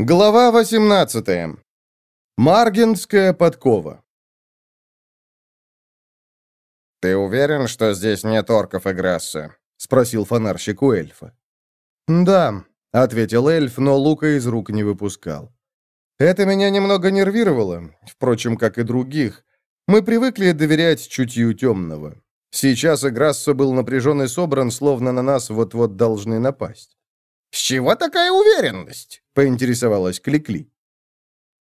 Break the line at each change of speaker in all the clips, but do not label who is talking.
Глава 18. Маргинская подкова.
«Ты уверен, что здесь нет орков и Грасса?» — спросил фонарщик у эльфа.
«Да», — ответил эльф, но лука из рук не выпускал. «Это меня немного нервировало, впрочем, как и других. Мы привыкли доверять чутью темного. Сейчас Играсса был напряжен и собран, словно на нас вот-вот должны напасть.
«С чего такая уверенность?»
— поинтересовалась Кликли.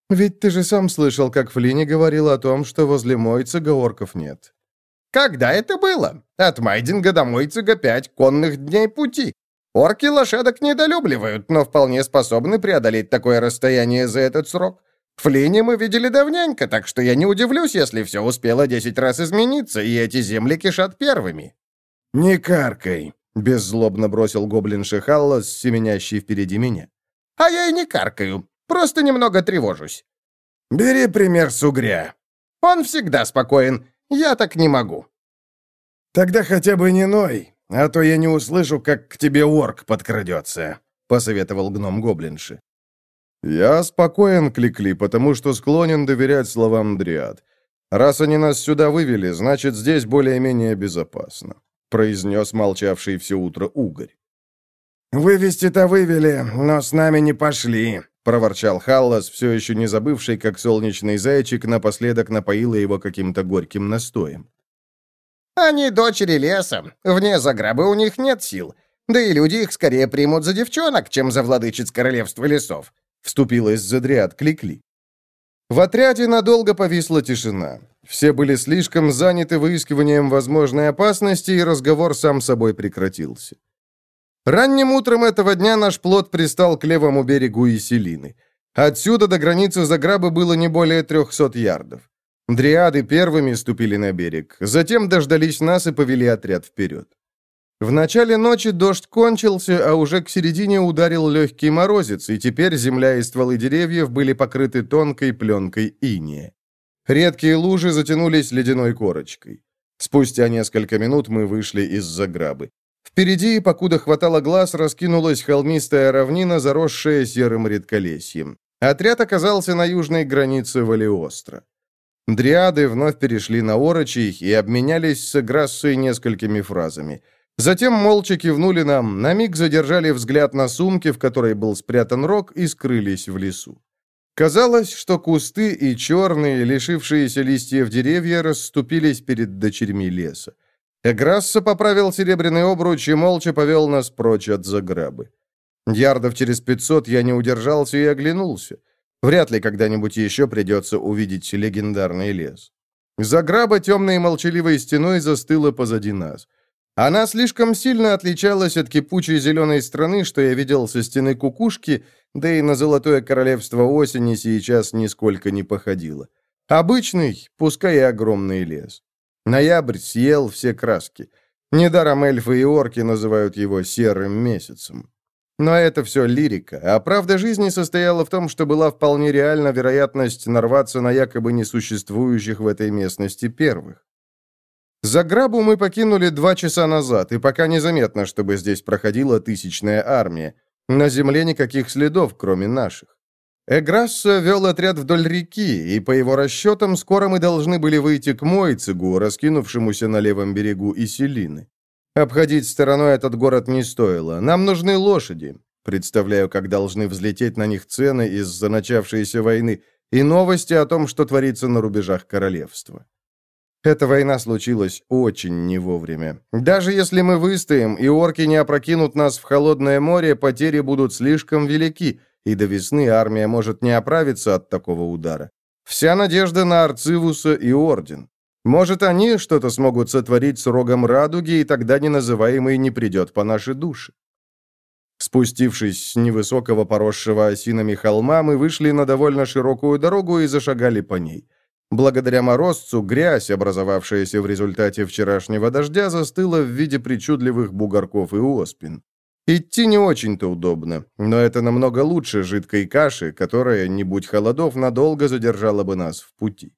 «Ведь ты же сам слышал, как Флини говорил о том, что возле Мойцига орков нет».
«Когда это было? От Майдинга до Мойцига пять конных дней пути. Орки лошадок недолюбливают, но вполне способны преодолеть такое расстояние за этот срок. Флини мы видели давненько, так что я не удивлюсь, если все успело десять раз измениться, и эти земли кишат первыми».
«Не каркай», Беззлобно бросил гоблин Шихалла, семенящий впереди меня.
«А я и не каркаю, просто немного тревожусь».
«Бери пример с угря».
«Он всегда спокоен, я так не могу».
«Тогда хотя бы не ной, а то я не услышу, как к тебе орк подкрадется», — посоветовал гном гоблинши. «Я спокоен, Кликли, потому что склонен доверять словам Дриад. Раз они нас сюда вывели, значит, здесь более-менее безопасно произнес молчавший все утро угорь.
«Вывести-то вывели, но с нами не пошли», —
проворчал Халлас, все еще не забывший, как солнечный зайчик напоследок напоила его каким-то горьким настоем.
«Они дочери леса. Вне заграбы у них нет сил. Да и люди их скорее примут за девчонок, чем за владычиц королевства лесов», — вступилась за Дриад Кликли.
В отряде надолго повисла тишина. Все были слишком заняты выискиванием возможной опасности, и разговор сам собой прекратился. Ранним утром этого дня наш плот пристал к левому берегу Иселины. Отсюда до границы Заграбы было не более трехсот ярдов. Дриады первыми ступили на берег, затем дождались нас и повели отряд вперед. В начале ночи дождь кончился, а уже к середине ударил легкий морозец, и теперь земля и стволы деревьев были покрыты тонкой пленкой иния. Редкие лужи затянулись ледяной корочкой. Спустя несколько минут мы вышли из заграбы. Впереди, покуда хватало глаз, раскинулась холмистая равнина, заросшая серым редколесьем. Отряд оказался на южной границе Валиостро. Дриады вновь перешли на орочий и обменялись с Грассой несколькими фразами. Затем молча кивнули нам, на миг задержали взгляд на сумке, в которой был спрятан рог, и скрылись в лесу. Казалось, что кусты и черные, лишившиеся листьев деревья, расступились перед дочерьми леса. Эграсса поправил серебряный обруч и молча повел нас прочь от заграбы. Ярдов через пятьсот я не удержался и оглянулся. Вряд ли когда-нибудь еще придется увидеть легендарный лес. Заграба темной и молчаливой стеной застыла позади нас. Она слишком сильно отличалась от кипучей зеленой страны, что я видел со стены кукушки, да и на золотое королевство осени сейчас нисколько не походило. Обычный, пускай и огромный лес. Ноябрь съел все краски. Недаром эльфы и орки называют его серым месяцем. Но это все лирика, а правда жизни состояла в том, что была вполне реальна вероятность нарваться на якобы несуществующих в этой местности первых. Заграбу мы покинули два часа назад, и пока незаметно, чтобы здесь проходила тысячная армия. На земле никаких следов, кроме наших. Эграссо вел отряд вдоль реки, и по его расчетам скоро мы должны были выйти к Мойцегу, раскинувшемуся на левом берегу Иселины. Обходить стороной этот город не стоило. Нам нужны лошади. Представляю, как должны взлететь на них цены из-за начавшейся войны и новости о том, что творится на рубежах королевства. Эта война случилась очень не вовремя. Даже если мы выстоим, и орки не опрокинут нас в холодное море, потери будут слишком велики, и до весны армия может не оправиться от такого удара. Вся надежда на Арцивуса и Орден. Может, они что-то смогут сотворить с рогом радуги, и тогда неназываемый не придет по нашей душе. Спустившись с невысокого поросшего осинами холма, мы вышли на довольно широкую дорогу и зашагали по ней. Благодаря морозцу грязь, образовавшаяся в результате вчерашнего дождя, застыла в виде причудливых бугорков и оспин. Идти не очень-то удобно, но это намного лучше жидкой каши, которая, не будь холодов, надолго задержала бы нас в пути.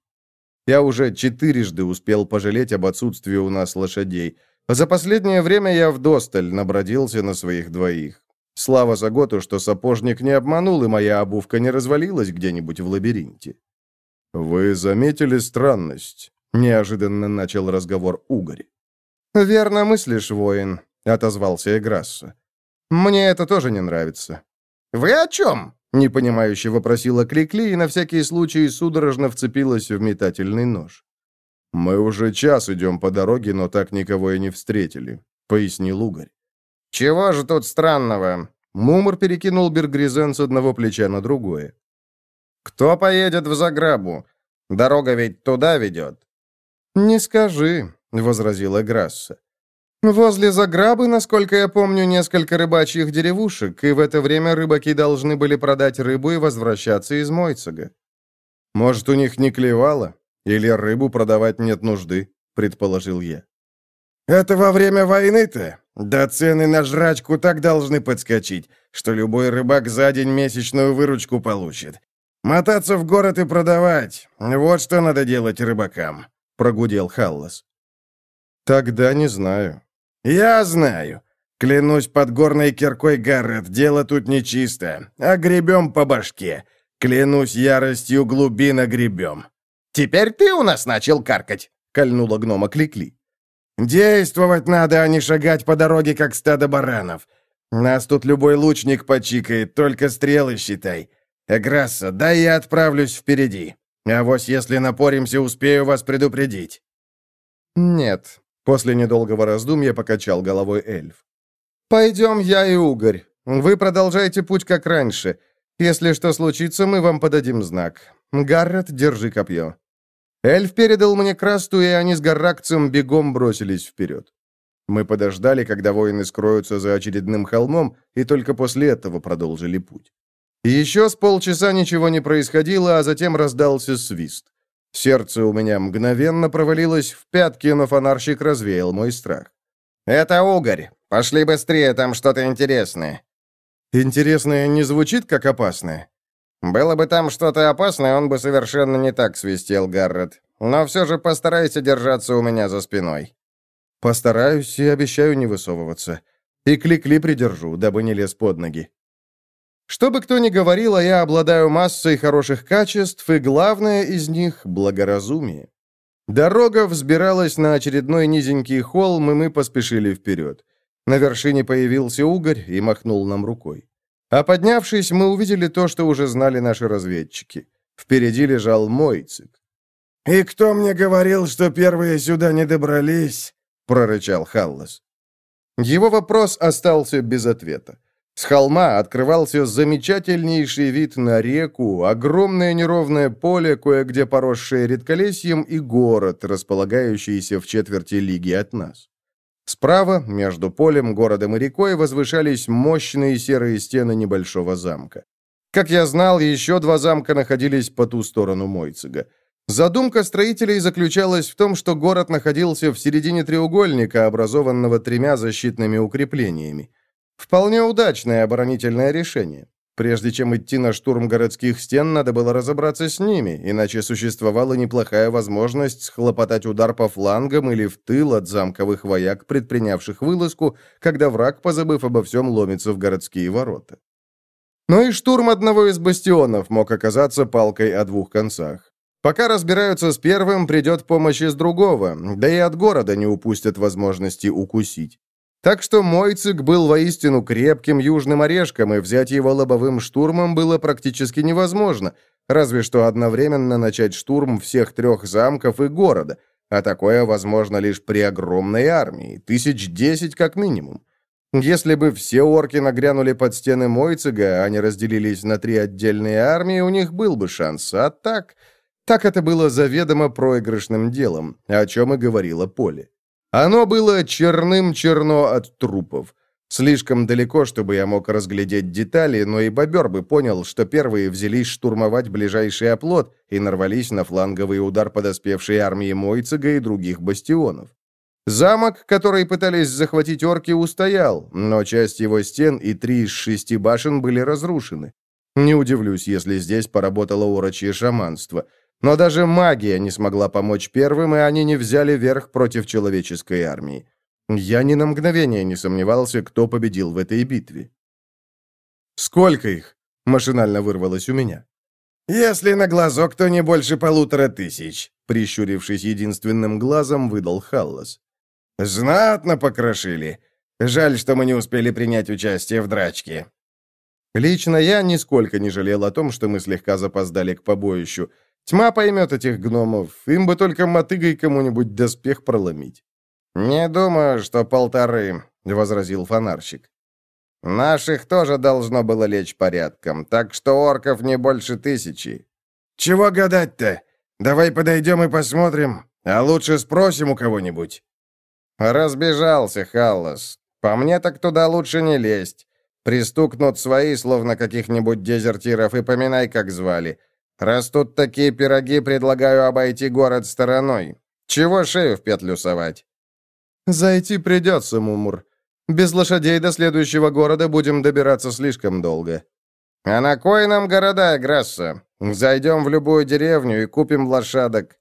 Я уже четырежды успел пожалеть об отсутствии у нас лошадей. За последнее время я вдосталь набродился на своих двоих. Слава Заготу, что сапожник не обманул, и моя обувка не развалилась где-нибудь в лабиринте. «Вы заметили странность?» — неожиданно начал разговор Угорь.
«Верно мыслишь, воин», — отозвался Эграсса. «Мне это тоже не нравится».
«Вы о чем?» — непонимающе вопросила Кликли и на всякий случай судорожно вцепилась в метательный нож. «Мы уже час идем по дороге, но так никого и не встретили», — пояснил Угорь.
«Чего же тут странного?»
Мумор перекинул Бергризен с одного плеча на другое.
«Кто поедет в Заграбу? Дорога ведь туда ведет».
«Не скажи», — возразила Грасса.
«Возле Заграбы, насколько я помню, несколько рыбачьих деревушек, и в это время рыбаки должны были продать рыбу и возвращаться из Мойцега».
«Может, у них не клевало? Или рыбу продавать нет нужды?» — предположил я.
«Это во время войны-то? Да цены на жрачку так должны подскочить, что любой рыбак за день месячную выручку получит. Мотаться в город и продавать. Вот что надо делать рыбакам», — прогудел Халлас.
«Тогда не знаю».
«Я знаю. Клянусь под горной киркой, Гаррет, дело тут нечисто. А гребем по башке. Клянусь яростью глубина гребем».
«Теперь ты у нас начал каркать», — кольнула гнома Кликли.
«Действовать надо, а не шагать по дороге, как стадо баранов. Нас тут любой лучник почикает, только стрелы считай. Эграсса, дай я отправлюсь впереди. А вось если напоримся, успею вас предупредить».
«Нет», — после недолгого раздумья покачал головой эльф.
«Пойдем я и Угорь. Вы продолжайте путь как раньше. Если что случится, мы вам подадим знак. Гаррет, держи копье». Эльф передал мне красту, и они с Гарракцем бегом бросились вперед.
Мы подождали, когда воины скроются за очередным холмом, и только после этого продолжили путь. Еще с полчаса ничего не происходило, а затем раздался свист. Сердце у меня мгновенно провалилось в пятки, но фонарщик развеял мой страх.
«Это угорь. Пошли быстрее, там что-то интересное».
«Интересное не звучит, как опасное?»
«Было бы там что-то опасное, он бы совершенно не так свистел, Гаррет. Но все же постарайся держаться у меня за спиной».
«Постараюсь и обещаю не высовываться. И кликли придержу, дабы не лез под ноги». Что бы кто ни говорил, а я обладаю массой хороших качеств, и главное из них — благоразумие. Дорога взбиралась на очередной низенький холм, и мы поспешили вперед. На вершине появился угорь и махнул нам рукой. А поднявшись, мы увидели то, что уже знали наши разведчики. Впереди лежал Мойцик.
«И кто мне говорил, что первые сюда не добрались?» — прорычал Халлас.
Его вопрос остался без ответа. С холма открывался замечательнейший вид на реку, огромное неровное поле, кое-где поросшее редколесьем, и город, располагающийся в четверти лиги от нас. Справа, между полем, городом и рекой, возвышались мощные серые стены небольшого замка. Как я знал, еще два замка находились по ту сторону Мойцига. Задумка строителей заключалась в том, что город находился в середине треугольника, образованного тремя защитными укреплениями. Вполне удачное оборонительное решение. Прежде чем идти на штурм городских стен, надо было разобраться с ними, иначе существовала неплохая возможность схлопотать удар по флангам или в тыл от замковых вояк, предпринявших вылазку, когда враг, позабыв обо всем, ломится в городские ворота. Но и штурм одного из бастионов мог оказаться палкой о двух концах. Пока разбираются с первым, придет помощь из другого, да и от города не упустят возможности укусить. Так что Мойцик был воистину крепким южным орешком, и взять его лобовым штурмом было практически невозможно, разве что одновременно начать штурм всех трех замков и города, а такое возможно лишь при огромной армии, тысяч десять как минимум. Если бы все орки нагрянули под стены Мойцига, а они разделились на три отдельные армии, у них был бы шанс, а так... Так это было заведомо проигрышным делом, о чем и говорило Поле. Оно было черным-черно от трупов. Слишком далеко, чтобы я мог разглядеть детали, но и бобер бы понял, что первые взялись штурмовать ближайший оплот и нарвались на фланговый удар подоспевшей армии Мойцега и других бастионов. Замок, который пытались захватить орки, устоял, но часть его стен и три из шести башен были разрушены. Не удивлюсь, если здесь поработало урочье шаманство – но даже магия не смогла помочь первым, и они не взяли верх против человеческой армии. Я ни на мгновение не сомневался, кто победил в этой битве. «Сколько их?» — машинально вырвалось у меня.
«Если на глазок, то не больше полутора тысяч», — прищурившись единственным глазом, выдал Халлас. «Знатно покрошили. Жаль, что мы не успели принять участие в драчке».
Лично я нисколько не жалел о том, что мы слегка запоздали к побоищу. Тьма поймет этих гномов, им бы только мотыгой кому-нибудь доспех проломить.
«Не думаю, что полторы», — возразил фонарщик. «Наших тоже должно было лечь порядком, так что орков не больше тысячи».
«Чего гадать-то? Давай подойдем и посмотрим, а лучше спросим у кого-нибудь».
«Разбежался, Халлас. По мне так туда лучше не лезть. Пристукнут свои, словно каких-нибудь дезертиров, и поминай, как звали. Раз тут такие пироги, предлагаю обойти город стороной. Чего шею в петлю совать?»
«Зайти придется, Мумур. Без лошадей до следующего города будем добираться слишком долго».
«А на кой нам города, Грасса? Зайдем в любую деревню и купим лошадок».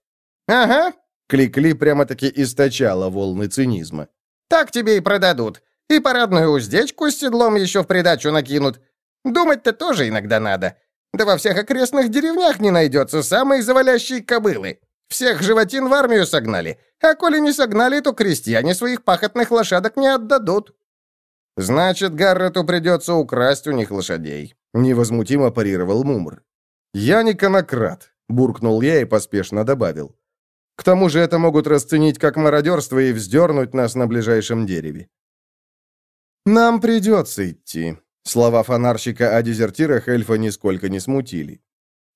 «Ага», — Кликли прямо-таки источала волны цинизма.
«Так тебе и продадут. И парадную уздечку с седлом еще в придачу накинут. Думать-то тоже иногда надо. Да во всех окрестных деревнях не найдется самой завалящей кобылы. Всех животин в армию согнали, а коли не согнали, то крестьяне своих пахотных лошадок не отдадут. Значит, Гаррету придется украсть у них лошадей.
Невозмутимо парировал Мумр. «Я не конократ», — буркнул я и поспешно добавил. «К тому же это могут расценить как мародерство и вздернуть нас на ближайшем дереве». «Нам придется идти». Слова фонарщика о дезертирах эльфа нисколько не смутили.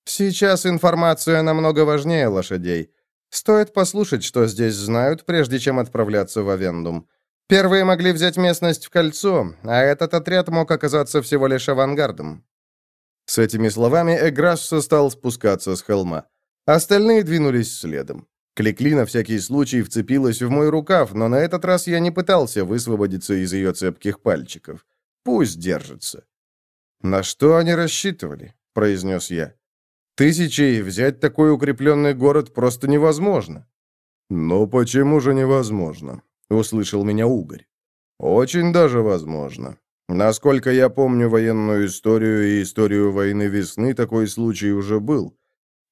«Сейчас информация намного важнее лошадей. Стоит послушать, что здесь знают, прежде чем отправляться в Авендум. Первые могли взять местность в кольцо, а этот отряд мог оказаться всего лишь авангардом». С этими словами Эграссо стал спускаться с холма. Остальные двинулись следом. Кликли на всякий случай вцепилась в мой рукав, но на этот раз я не пытался высвободиться из ее цепких пальчиков. Пусть держится. «На что они рассчитывали?» — произнес я. «Тысячей взять такой укрепленный город просто невозможно». «Но почему же невозможно?» — услышал меня Угорь. «Очень даже возможно. Насколько я помню военную историю и историю войны весны, такой случай уже был.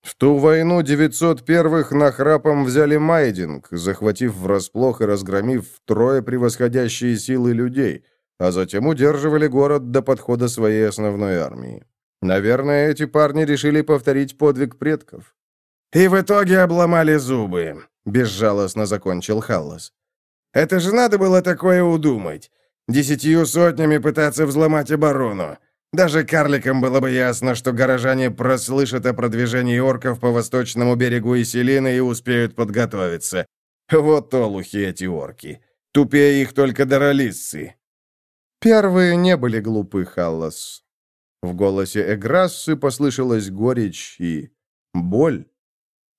В ту войну 900 первых нахрапом взяли Майдинг, захватив врасплох и разгромив трое превосходящие силы людей, а затем удерживали город до подхода своей основной армии. Наверное, эти парни решили повторить подвиг предков.
«И в итоге обломали зубы», — безжалостно закончил Халлас. «Это же надо было такое удумать. Десятью сотнями пытаться взломать оборону. Даже карликам было бы ясно, что горожане прослышат о продвижении орков по восточному берегу Иселины и успеют подготовиться. Вот олухи эти орки. Тупее их только даролисцы.
Первые не были глупы, Халлас. В голосе Эграссы послышалась горечь и боль.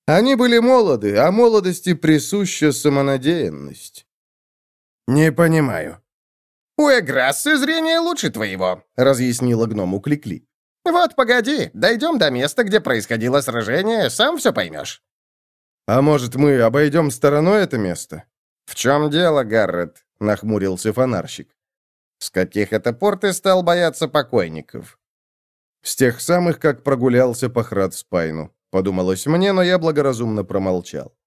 Они были молоды, а молодости присуща самонадеянность.
«Не понимаю»,
«У Эграссы зрение лучше твоего», — разъяснила гному Кликли. «Вот, погоди, дойдем до места, где происходило сражение, сам все поймешь».
«А может, мы обойдем стороной это место?»
«В чем дело, Гаррет?» — нахмурился фонарщик. «С каких это пор ты стал бояться покойников?»
«С тех самых, как прогулялся по Храдспайну», — подумалось мне, но я благоразумно промолчал.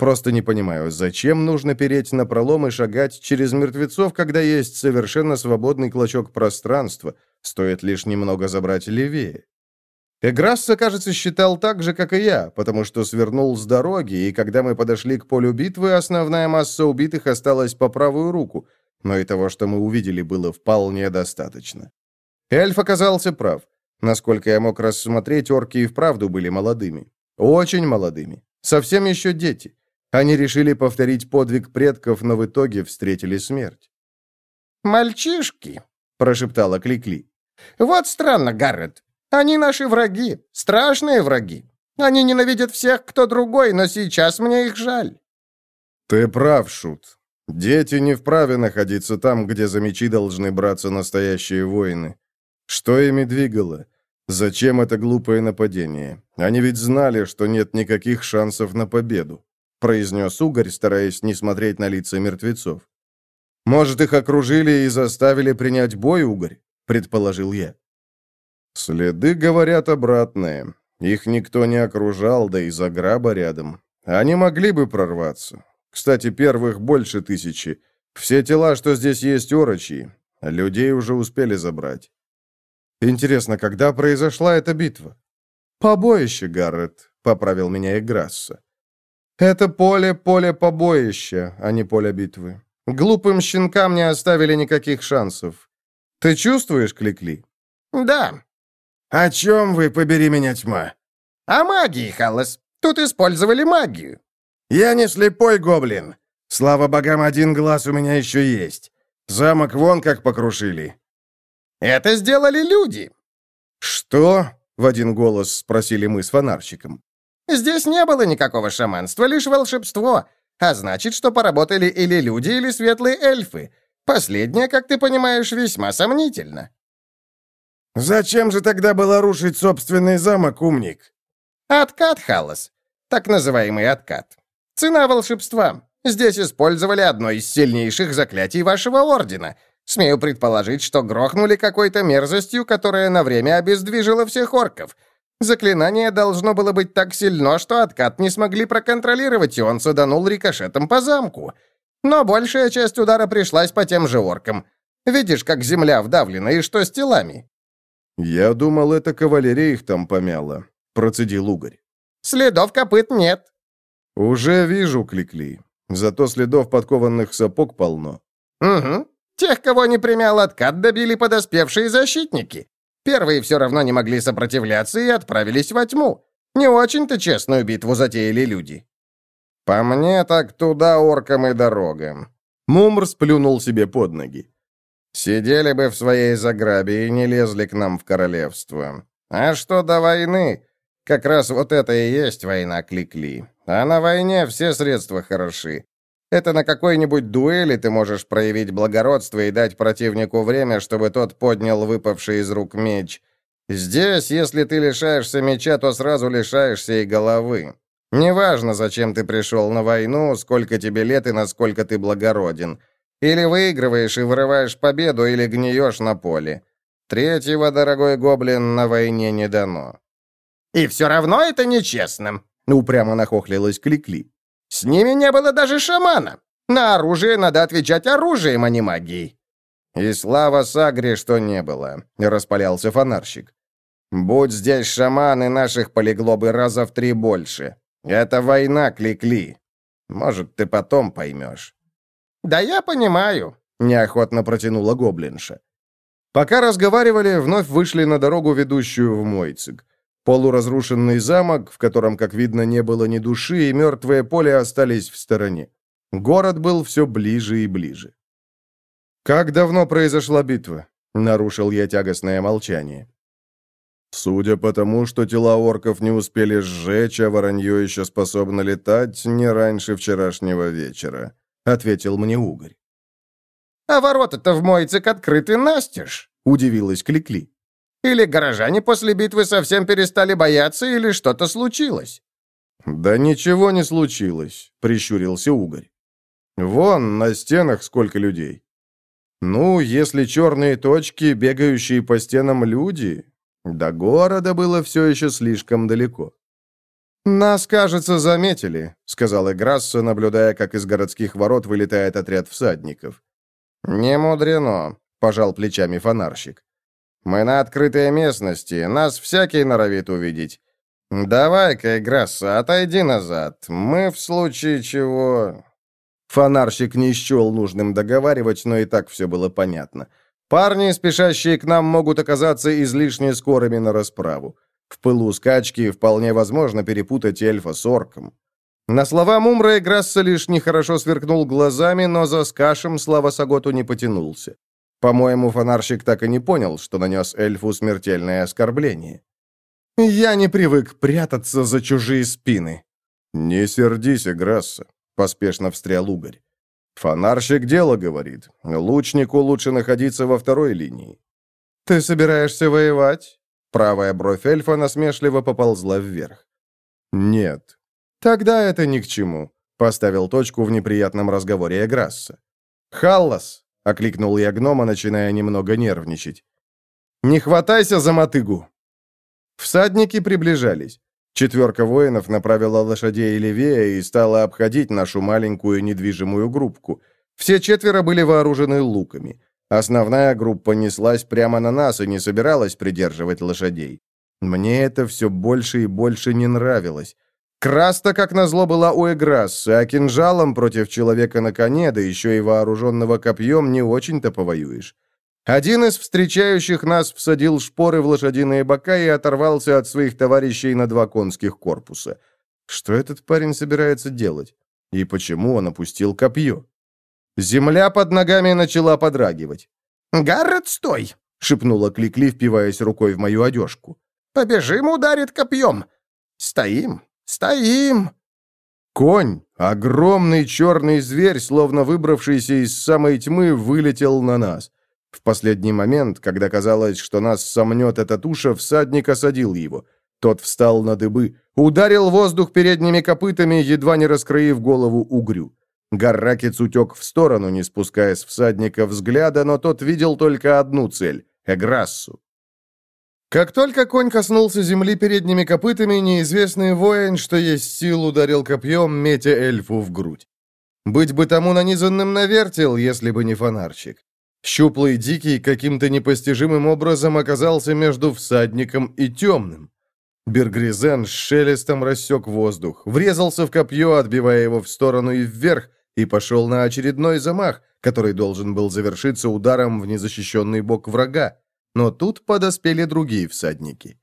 Просто не понимаю, зачем нужно переть на пролом и шагать через мертвецов, когда есть совершенно свободный клочок пространства, стоит лишь немного забрать левее. Эграсса, кажется, считал так же, как и я, потому что свернул с дороги, и когда мы подошли к полю битвы, основная масса убитых осталась по правую руку, но и того, что мы увидели, было вполне достаточно. Эльф оказался прав. Насколько я мог рассмотреть, орки и вправду были молодыми. Очень молодыми. Совсем еще дети. Они решили повторить подвиг предков, но в итоге встретили смерть.
«Мальчишки», — прошептала Кликли. «Вот странно, Гаррет. Они наши враги, страшные враги. Они ненавидят всех, кто другой, но сейчас мне их жаль».
«Ты прав, Шут. Дети не вправе находиться там, где за мечи должны браться настоящие воины. Что ими двигало? Зачем это глупое нападение? Они ведь знали, что нет никаких шансов на победу произнес Угорь, стараясь не смотреть на лица мертвецов. «Может, их окружили и заставили принять бой, Угорь?» — предположил я. Следы говорят обратное. Их никто не окружал, да и заграба рядом. Они могли бы прорваться. Кстати, первых больше тысячи. Все тела, что здесь есть, орочи. Людей уже успели забрать. Интересно, когда произошла эта битва? Побоище, Гаррет, поправил меня Играсса. Это поле, поле побоища, а не поле битвы. Глупым щенкам не оставили никаких шансов. Ты чувствуешь, Кликли?
Да.
О чем вы, побери меня, тьма?
О магии, Халлас. Тут использовали магию.
Я не слепой гоблин. Слава богам, один глаз у меня еще есть. Замок вон как покрушили.
Это сделали люди.
Что? В один голос спросили мы с фонарщиком.
Здесь не было никакого шаманства, лишь волшебство. А значит, что поработали или люди, или светлые эльфы. Последнее, как ты понимаешь, весьма сомнительно.
Зачем же тогда было рушить собственный замок, умник?
Откат, Халлас. Так называемый откат. Цена волшебства. Здесь использовали одно из сильнейших заклятий вашего ордена. Смею предположить, что грохнули какой-то мерзостью, которая на время обездвижила всех орков — Заклинание должно было быть так сильно, что откат не смогли проконтролировать, и он саданул рикошетом по замку. Но большая часть удара пришлась по тем же оркам. Видишь, как земля вдавлена, и что с телами?»
«Я думал, это кавалерия их там помяла», — процедил угорь.
«Следов копыт нет».
«Уже вижу, Кликли. Зато следов подкованных сапог полно».
«Угу. Тех, кого не примял откат, добили подоспевшие защитники. Первые все равно не могли сопротивляться и отправились во тьму. Не очень-то честную битву затеяли люди.
По мне, так туда оркам и дорога. Мумр сплюнул себе под ноги. Сидели бы в своей заграбе и не лезли к нам в королевство. А что до войны? Как раз вот это и есть война Кликли. А на войне все средства хороши. Это на какой-нибудь дуэли ты можешь проявить благородство и дать противнику время, чтобы тот поднял выпавший из рук меч. Здесь, если ты лишаешься меча, то сразу лишаешься и головы. Неважно, зачем ты пришел на войну, сколько тебе лет и насколько ты благороден. Или выигрываешь и вырываешь победу, или гниешь на поле. Третьего, дорогой гоблин, на войне не дано.
«И все равно это нечестно», — упрямо нахохлилась Кликли. С ними не было даже шамана. На оружие надо отвечать оружием, а не магией.
И слава Сагре, что не было, распалялся фонарщик. Будь здесь шаманы, наших полегло бы раза в три больше. Это война, Кликли. -кли. Может, ты потом поймешь.
Да я понимаю,
неохотно протянула гоблинша. Пока разговаривали, вновь вышли на дорогу, ведущую в Мойцик. Полуразрушенный замок, в котором, как видно, не было ни души, и мертвое поле остались в стороне. Город был все ближе и ближе. «Как давно произошла битва?» — нарушил я тягостное молчание. «Судя по тому, что тела орков не успели сжечь, а воронье еще способно летать, не раньше вчерашнего вечера», — ответил мне угорь.
«А ворота-то в Мойцик открыты настежь», — удивилась Кликли. Или горожане после битвы совсем перестали бояться, или что-то случилось?»
«Да ничего не случилось», — прищурился Угорь. «Вон, на стенах сколько людей. Ну, если черные точки, бегающие по стенам люди, до города было все еще слишком далеко». «Нас, кажется, заметили», — сказал Играсса, наблюдая, как из городских ворот вылетает отряд всадников. «Не мудрено», — пожал плечами фонарщик. Мы на открытой местности, нас всякий норовит увидеть. Давай-ка, Играсса, отойди назад. Мы в случае чего...» Фонарщик не счел нужным договаривать, но и так все было понятно. Парни, спешащие к нам, могут оказаться излишне скорыми на расправу. В пылу скачки вполне возможно перепутать эльфа с орком. На слова Мумра Играсса лишь нехорошо сверкнул глазами, но за скашем Слава Саготу не потянулся. По-моему, фонарщик так и не понял, что нанес эльфу смертельное оскорбление. «Я не привык прятаться за чужие спины». «Не сердись, Грасса», — поспешно встрял угорь. «Фонарщик дело говорит. Лучнику лучше находиться во второй линии». «Ты собираешься воевать?» Правая бровь эльфа насмешливо поползла вверх. «Нет». «Тогда это ни к чему», — поставил точку в неприятном разговоре Эграсса. «Халлас, — окликнул я гнома, начиная немного нервничать. Не хватайся за мотыгу!» Всадники приближались. Четверка воинов направила лошадей левее и стала обходить нашу маленькую недвижимую группку. Все четверо были вооружены луками. Основная группа неслась прямо на нас и не собиралась придерживать лошадей. Мне это все больше и больше не нравилось. Краста, как назло, была у Эграссы, а кинжалом против человека на коне, да еще и вооруженного копьем, не очень-то повоюешь. Один из встречающих нас всадил шпоры в лошадиные бока и оторвался от своих товарищей на два конских корпуса. Что этот парень собирается делать? И почему он опустил копье? Земля под ногами начала подрагивать.
«Гаррет, стой!»
— шепнула Кликли, впиваясь рукой в мою одежку.
«Побежим, ударит копьем!» «Стоим, стоим!»
Конь, огромный черный зверь, словно выбравшийся из самой тьмы, вылетел на нас. В последний момент, когда казалось, что нас сомнет эта туша, всадник осадил его. Тот встал на дыбы, ударил воздух передними копытами, едва не раскроив голову угрю. Гарракец утек в сторону, не спуская с всадника взгляда, но тот видел только одну цель — Эграссу. Как только конь коснулся земли передними копытами, неизвестный воин, что есть сил, ударил копьем, метя эльфу в грудь. Быть бы тому нанизанным на вертел, если бы не фонарчик. Щуплый дикий каким-то непостижимым образом оказался между всадником и темным. Бергризен с шелестом рассек воздух, врезался в копье, отбивая его в сторону и вверх, и пошел на очередной замах, который должен был завершиться ударом в незащищенный бок врага. Но тут подоспели другие всадники.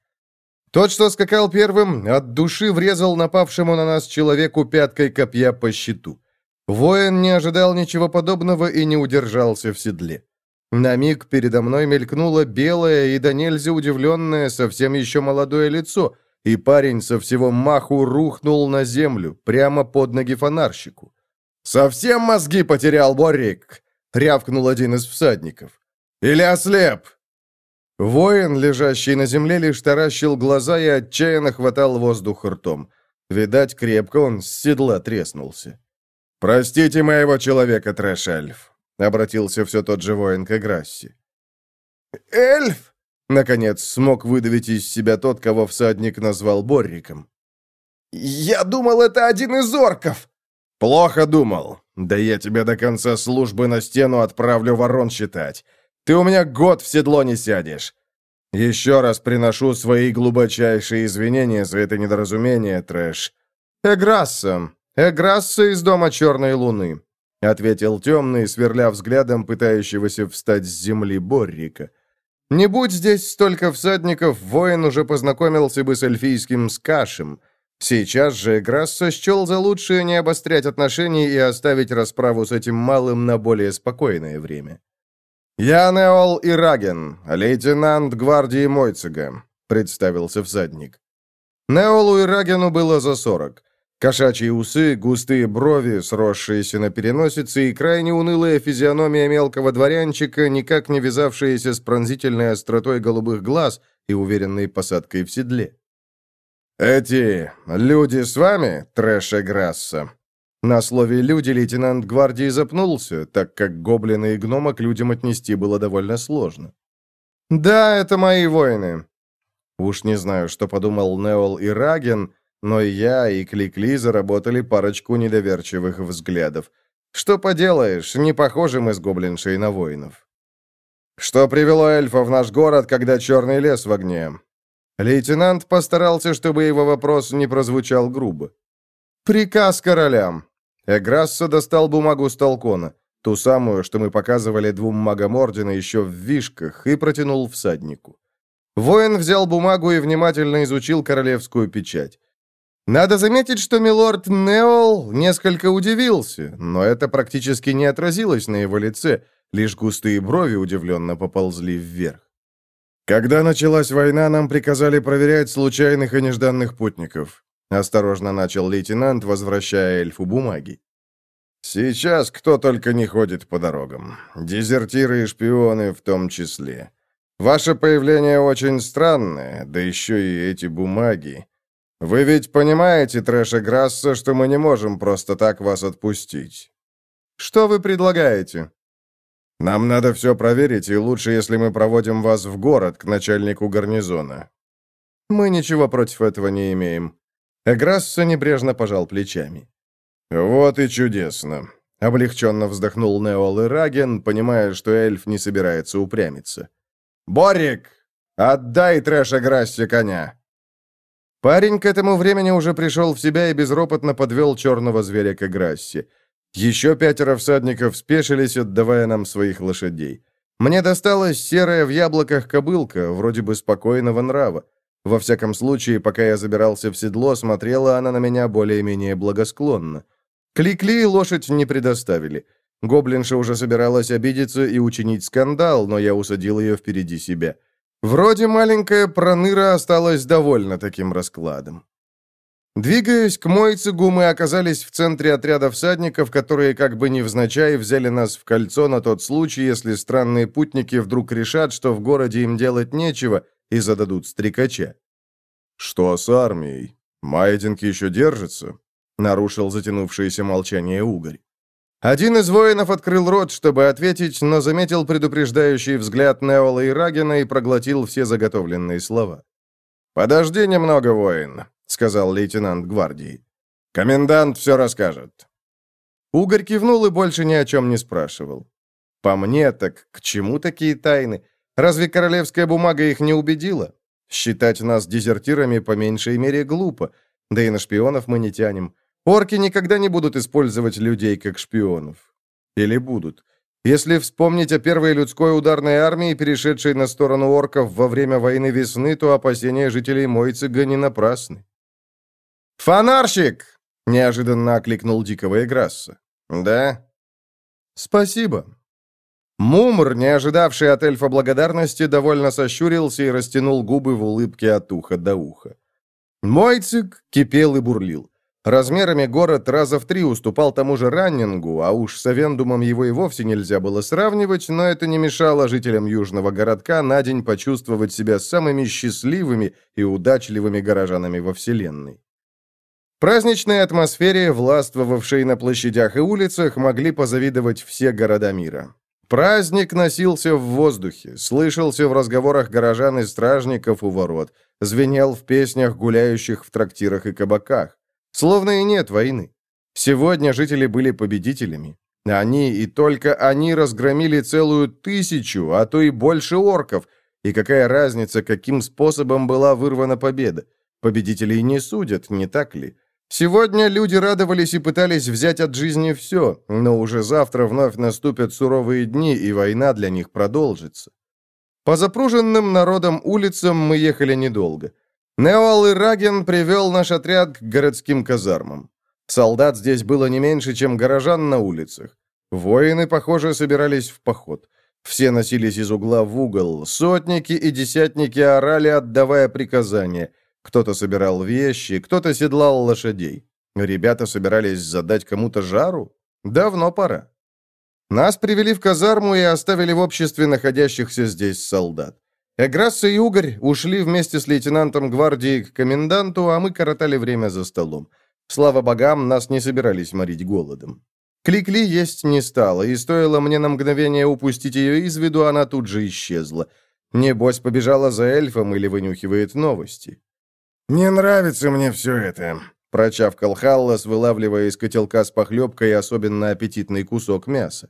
Тот, что скакал первым, от души врезал напавшему на нас человеку пяткой копья по щиту. Воин не ожидал ничего подобного и не удержался в седле. На миг передо мной мелькнуло белое и до нельзя удивленное совсем еще молодое лицо, и парень со всего маху рухнул на землю, прямо под ноги фонарщику. «Совсем мозги потерял, Борик!» — рявкнул один из всадников. «Или ослеп?» Воин, лежащий на земле, лишь таращил глаза и отчаянно хватал воздух ртом. Видать, крепко он с седла треснулся. «Простите моего человека, трэш-эльф», — обратился все тот же воин к Эграсси.
«Эльф!»
— наконец смог выдавить из себя тот, кого всадник назвал Борриком.
«Я думал, это один из орков!»
«Плохо думал. Да я тебя до конца службы на стену отправлю ворон считать. Ты у меня год в седло не сядешь. Еще раз приношу свои глубочайшие извинения за это недоразумение, трэш. Эграсса, Эграсса из дома Черной Луны», — ответил темный, сверля взглядом пытающегося встать с земли Боррика. «Не будь здесь столько всадников, воин уже познакомился бы с эльфийским скашем. Сейчас же Грасса счел за лучшее не обострять отношений и оставить расправу с этим малым на более спокойное время. «Я Неол Ираген, лейтенант гвардии Мойцега», — представился всадник. Неолу Ирагену было за сорок. Кошачьи усы, густые брови, сросшиеся на переносице и крайне унылая физиономия мелкого дворянчика, никак не вязавшаяся с пронзительной остротой голубых глаз и уверенной посадкой в седле. «Эти люди с вами, Трэша Грасса?» На слове «люди» лейтенант гвардии запнулся, так как гоблина и гнома к людям отнести было довольно сложно. «Да, это мои воины». Уж не знаю, что подумал Неол и Раген, но я и Кликли заработали парочку недоверчивых взглядов. Что поделаешь, не похожи мы с гоблиншей на воинов. «Что привело эльфа в наш город, когда черный лес в огне?» Лейтенант постарался, чтобы его вопрос не прозвучал грубо. «Приказ королям». Эграсса достал бумагу с толкона, ту самую, что мы показывали двум магам Ордена еще в вишках, и протянул всаднику. Воин взял бумагу и внимательно изучил королевскую печать. Надо заметить, что милорд Неол несколько удивился, но это практически не отразилось на его лице, лишь густые брови удивленно поползли вверх. «Когда началась война, нам приказали проверять случайных и нежданных путников», осторожно начал лейтенант, возвращая эльфу бумаги. «Сейчас кто только не ходит по дорогам. Дезертиры и шпионы в том числе. Ваше появление очень странное, да еще и эти бумаги. Вы ведь понимаете, Трэша Грасса, что мы не можем просто так вас отпустить?» «Что вы предлагаете?» «Нам надо все проверить, и лучше, если мы проводим вас в город к начальнику гарнизона». «Мы ничего против этого не имеем». Эграссо небрежно пожал плечами. «Вот и чудесно», — облегченно вздохнул Неол и Раген, понимая, что эльф не собирается упрямиться. «Борик, отдай трэш Эграссе коня!» Парень к этому времени уже пришел в себя и безропотно подвел черного зверя к Эграссе. Еще пятеро всадников спешились, отдавая нам своих лошадей. Мне досталась серая в яблоках кобылка, вроде бы спокойного нрава. Во всяком случае, пока я забирался в седло, смотрела она на меня более-менее благосклонно. Кликли -кли лошадь не предоставили. Гоблинша уже собиралась обидеться и учинить скандал, но я усадил ее впереди себя. Вроде маленькая проныра осталась довольна таким раскладом. Двигаясь к Мойцегу, мы оказались в центре отряда всадников, которые как бы невзначай взяли нас в кольцо на тот случай, если странные путники вдруг решат, что в городе им делать нечего, и зададут стрекача. «Что с армией? Майдинг еще держится?» — нарушил затянувшееся молчание Угорь. Один из воинов открыл рот, чтобы ответить, но заметил предупреждающий взгляд Неола и Рагина и проглотил все заготовленные слова. «Подожди немного, воин», — сказал лейтенант гвардии. «Комендант все расскажет». Угорь кивнул и больше ни о чем не спрашивал. «По мне, так к чему такие тайны? Разве королевская бумага их не убедила? Считать нас дезертирами по меньшей мере глупо, да и на шпионов мы не тянем. Орки никогда не будут использовать людей как шпионов. Или будут. Если вспомнить о первой людской ударной армии, перешедшей на сторону орков во время войны весны, то опасения жителей Мойцига не напрасны. «Фонарщик!» — неожиданно окликнул дикого Играсса. «Да?» «Спасибо». Мумр, не ожидавший от эльфа благодарности, довольно сощурился и растянул губы в улыбке от уха до уха. Мойцик кипел и бурлил. Размерами город раза в три уступал тому же Раннингу, а уж с Авендумом его и вовсе нельзя было сравнивать, но это не мешало жителям южного городка на день почувствовать себя самыми счастливыми и удачливыми горожанами во Вселенной. Праздничной атмосфере, властвовавшей на площадях и улицах, могли позавидовать все города мира. Праздник носился в воздухе, слышался в разговорах горожан и стражников у ворот, звенел в песнях гуляющих в трактирах и кабаках. Словно и нет войны. Сегодня жители были победителями. Они и только они разгромили целую тысячу, а то и больше орков. И какая разница, каким способом была вырвана победа? Победителей не судят, не так ли? Сегодня люди радовались и пытались взять от жизни все, но уже завтра вновь наступят суровые дни, и война для них продолжится. По запруженным народом улицам мы ехали недолго. Неол и Раген привел наш отряд к городским казармам. Солдат здесь было не меньше, чем горожан на улицах. Воины, похоже, собирались в поход. Все носились из угла в угол, сотники и десятники орали, отдавая приказания – кто-то собирал вещи, кто-то седлал лошадей. Ребята собирались задать кому-то жару? Давно пора. Нас привели в казарму и оставили в обществе находящихся здесь солдат. Эграсса и Угорь ушли вместе с лейтенантом гвардии к коменданту, а мы коротали время за столом. Слава богам, нас не собирались морить голодом. Кликли есть не стало, и стоило мне на мгновение упустить ее из виду, она тут же исчезла. Небось, побежала за эльфом или вынюхивает новости.
«Не нравится мне все это», — прочавкал Халлас, вылавливая из котелка с похлебкой особенно аппетитный кусок мяса.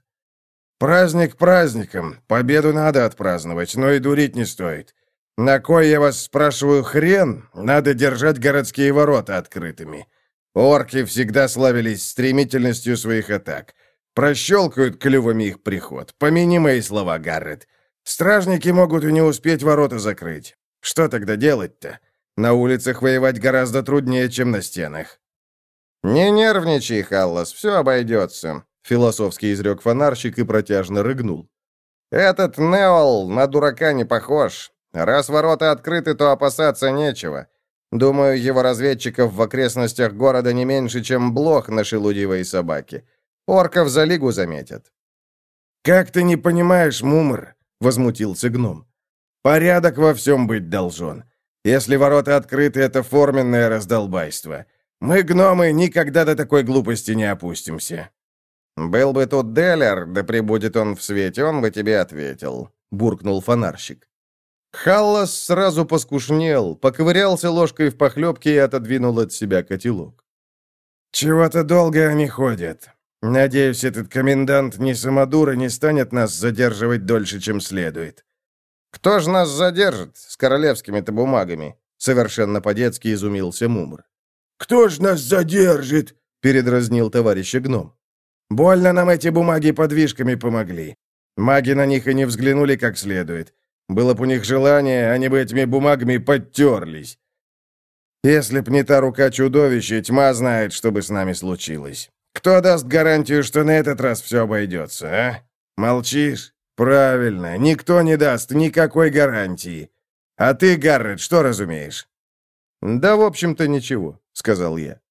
«Праздник праздником, победу надо отпраздновать, но и дурить не стоит. На кой, я вас спрашиваю, хрен? Надо держать городские ворота открытыми. Орки всегда славились стремительностью своих атак. Прощелкают клювами их приход. Помяни мои слова, Гаррет. Стражники могут и не успеть ворота закрыть. Что тогда делать-то? На улицах воевать гораздо труднее, чем на стенах».
«Не нервничай, Халлас, все обойдется», — философски изрек фонарщик и протяжно рыгнул. «Этот Неол на дурака не похож. Раз ворота открыты, то опасаться нечего. Думаю, его разведчиков в окрестностях города не меньше, чем блох на шелудивой собаке. Орков за лигу заметят».
«Как ты не понимаешь, Мумр?» — возмутился гном. «Порядок во всем быть должен. Если ворота открыты, это форменное раздолбайство. Мы, гномы, никогда до такой глупости не опустимся».
«Был бы тут Деллер, да прибудет он в свете, он бы тебе ответил», — буркнул фонарщик.
Халлас сразу поскушнел, поковырялся ложкой в похлебке и отодвинул от себя котелок.
«Чего-то долго они ходят. Надеюсь, этот комендант не самодур и не станет нас задерживать дольше, чем следует».
«Кто ж нас задержит с королевскими-то бумагами?» Совершенно по-детски изумился Мумр.
«Кто ж нас задержит?» — передразнил товарища гном. «Больно нам эти бумаги подвижками помогли. Маги на них и не взглянули как следует. Было бы у них желание, они бы этими бумагами подтерлись. Если б не та рука чудовища, тьма знает, что бы с нами случилось. Кто даст гарантию, что на этот раз все обойдется, а? Молчишь? Правильно, никто не даст никакой гарантии. А ты, Гаррет, что разумеешь?
Да, в общем-то, ничего, сказал я.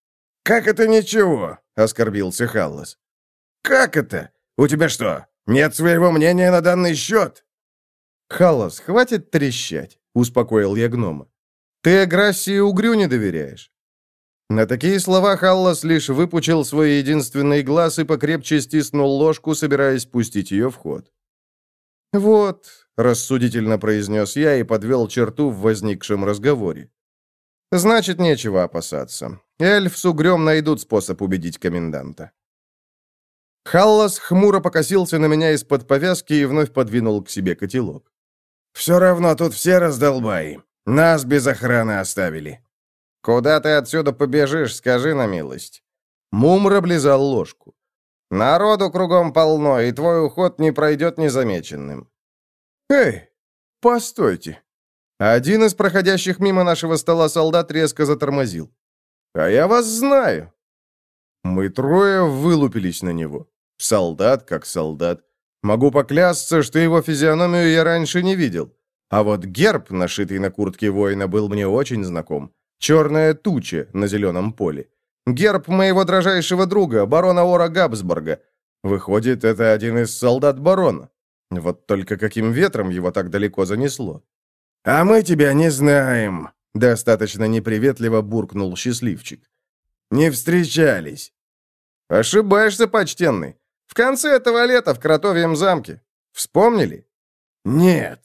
Как это ничего? Оскорбился Халлас. Как это? У тебя что, нет своего мнения на данный счет?
«Халлас, хватит трещать», — успокоил я гнома. «Ты Аграссии Угрю не доверяешь». На такие слова Халлас лишь выпучил свой единственный глаз и покрепче стиснул ложку, собираясь пустить ее в ход. «Вот», — рассудительно произнес я и подвел черту в возникшем разговоре. «Значит, нечего опасаться. Эльф с Угрем найдут способ убедить коменданта». Халлас хмуро покосился на меня из-под повязки и вновь подвинул к себе котелок.
«Все равно тут все раздолбай. Нас без охраны оставили».
«Куда ты отсюда побежишь, скажи на милость?»
Мумр облизал ложку.
«Народу кругом полно, и твой уход не пройдет незамеченным».
«Эй, постойте!» Один из проходящих мимо нашего стола солдат резко затормозил. «А я вас знаю!» Мы трое вылупились на него. Солдат как солдат. Могу поклясться, что его физиономию я раньше не видел. А вот герб, нашитый на куртке воина, был мне очень знаком. Черная туча на зеленом поле. Герб моего дрожайшего друга, барона Ора Габсбурга. Выходит, это один из солдат барона. Вот только каким ветром его так далеко занесло.
«А мы тебя не знаем», —
достаточно неприветливо буркнул счастливчик.
«Не встречались».
«Ошибаешься, почтенный. В конце этого лета в Кротовьем замке. Вспомнили?
Нет.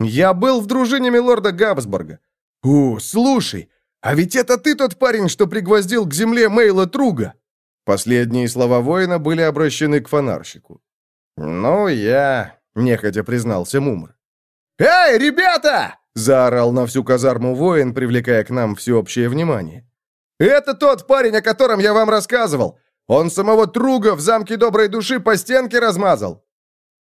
Я был в дружине милорда Габсбурга. О, слушай, а ведь это ты тот парень, что пригвоздил к земле Мейла Труга. Последние слова воина были обращены к фонарщику.
«Ну, я...» — нехотя признался Мумр.
«Эй, ребята!» — заорал на всю казарму воин, привлекая к нам всеобщее внимание. «Это тот парень, о котором я вам рассказывал. Он самого Труга в замке доброй души по стенке размазал!»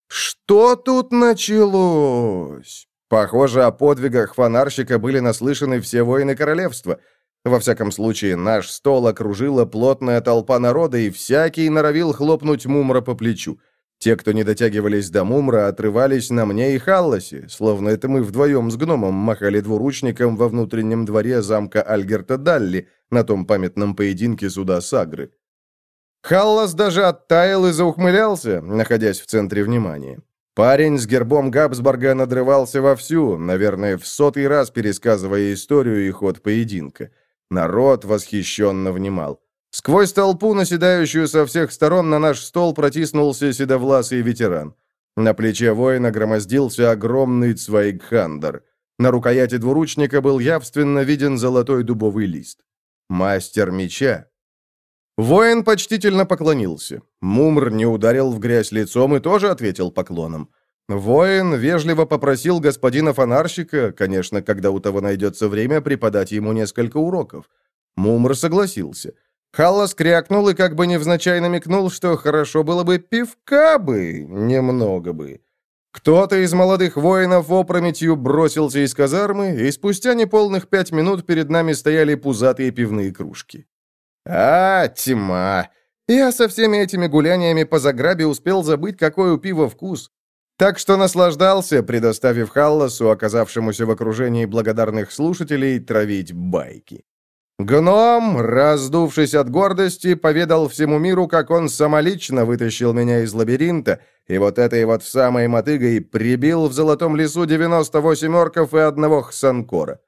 «Что тут началось?» Похоже, о подвигах фонарщика были наслышаны все воины королевства. Во всяком случае, наш стол окружила плотная толпа народа, и всякий норовил хлопнуть Мумра по плечу. Те, кто не дотягивались до Мумра, отрывались на мне и Халласе, словно это мы вдвоем с гномом махали двуручником во внутреннем дворе замка Альгерта Далли на том памятном поединке суда Сагры. Халлас даже оттаял и заухмылялся, находясь в центре внимания. Парень с гербом Габсбурга надрывался вовсю, наверное, в сотый раз пересказывая историю и ход поединка. Народ восхищенно внимал. Сквозь толпу, наседающую со всех сторон, на наш стол протиснулся седовласый ветеран. На плече воина громоздился огромный цвайгхандер. На рукояти двуручника был явственно виден золотой дубовый лист. Мастер меча, Воин почтительно поклонился. Мумр не ударил в грязь лицом и тоже ответил поклоном. Воин вежливо попросил господина фонарщика, конечно, когда у того найдется время, преподать ему несколько уроков. Мумр согласился. Халлас крякнул и как бы невзначай намекнул, что хорошо было бы пивка бы, немного бы. Кто-то из молодых воинов опрометью бросился из казармы, и спустя неполных пять минут перед нами стояли пузатые пивные кружки. А, тьма! Я со всеми этими гуляниями по заграбе успел забыть, какой у пива вкус. Так что наслаждался, предоставив Халласу, оказавшемуся в окружении благодарных слушателей, травить байки. Гном, раздувшись от гордости, поведал всему миру, как он самолично вытащил меня из лабиринта, и вот этой вот самой мотыгой прибил в Золотом лесу 98 орков и одного хсанкора.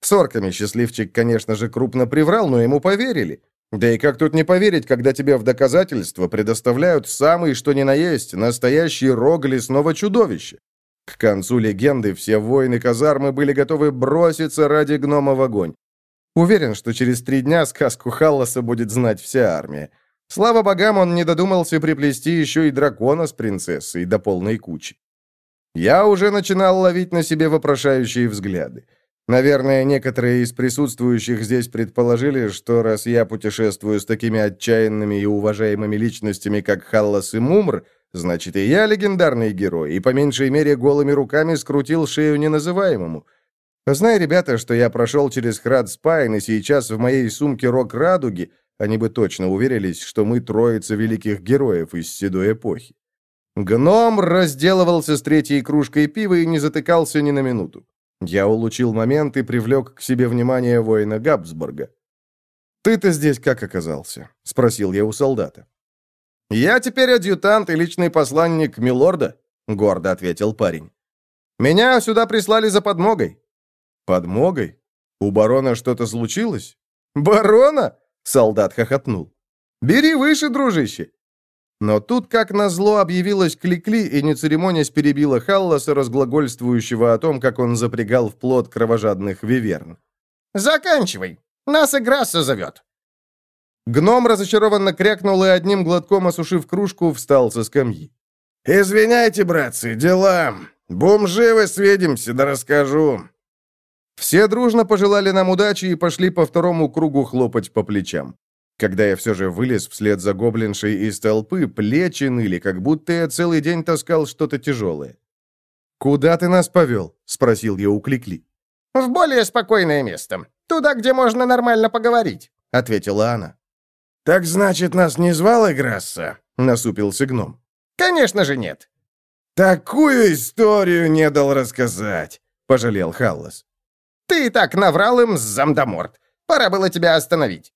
С орками счастливчик, конечно же, крупно приврал, но ему поверили. Да и как тут не поверить, когда тебе в доказательство предоставляют самый что ни на есть настоящий рог лесного чудовища? К концу легенды все воины казармы были готовы броситься ради гнома в огонь. Уверен, что через три дня сказку Халласа будет знать вся армия. Слава богам, он не додумался приплести еще и дракона с принцессой до полной кучи. Я уже начинал ловить на себе вопрошающие взгляды. Наверное, некоторые из присутствующих здесь предположили, что раз я путешествую с такими отчаянными и уважаемыми личностями, как Халлас и Мумр, значит и я легендарный герой, и по меньшей мере голыми руками скрутил шею неназываемому. Зная, ребята, что я прошел через Храд Спайн, и сейчас в моей сумке рог радуги, они бы точно уверились, что мы троица великих героев из седой эпохи. Гном разделывался с третьей кружкой пива и не затыкался ни на минуту. Я улучил момент и привлек к себе внимание воина Габсбурга. «Ты-то здесь как оказался?» — спросил я у солдата. «Я теперь адъютант и личный посланник Милорда», — гордо ответил парень. «Меня сюда прислали за подмогой». «Подмогой? У барона что-то случилось?» «Барона?» — солдат хохотнул. «Бери выше, дружище. Но тут, как назло, объявилась Кликли и, не церемонясь, перебила Халласа, разглагольствующего о том, как он запрягал в плод кровожадных виверн.
«Заканчивай! Нас Играсса зовет!»
Гном разочарованно крякнул и, одним глотком осушив кружку, встал со скамьи.
«Извиняйте, братцы, дела. Бомжи вы сведемся, да расскажу».
Все дружно пожелали нам удачи и пошли по второму кругу хлопать по плечам. Когда я все же вылез вслед за гоблиншей из толпы, плечи ныли, как будто я целый день таскал что-то тяжелое. «Куда ты нас повел?» — спросил я у Кликли.
«В более спокойное место. Туда, где можно нормально поговорить», — ответила она.
«Так значит, нас не звал Играсса?» — насупился гном.
«Конечно же нет».
«Такую историю не дал рассказать», — пожалел Халлас.
«Ты и так наврал им с замдоморт. Пора было тебя остановить».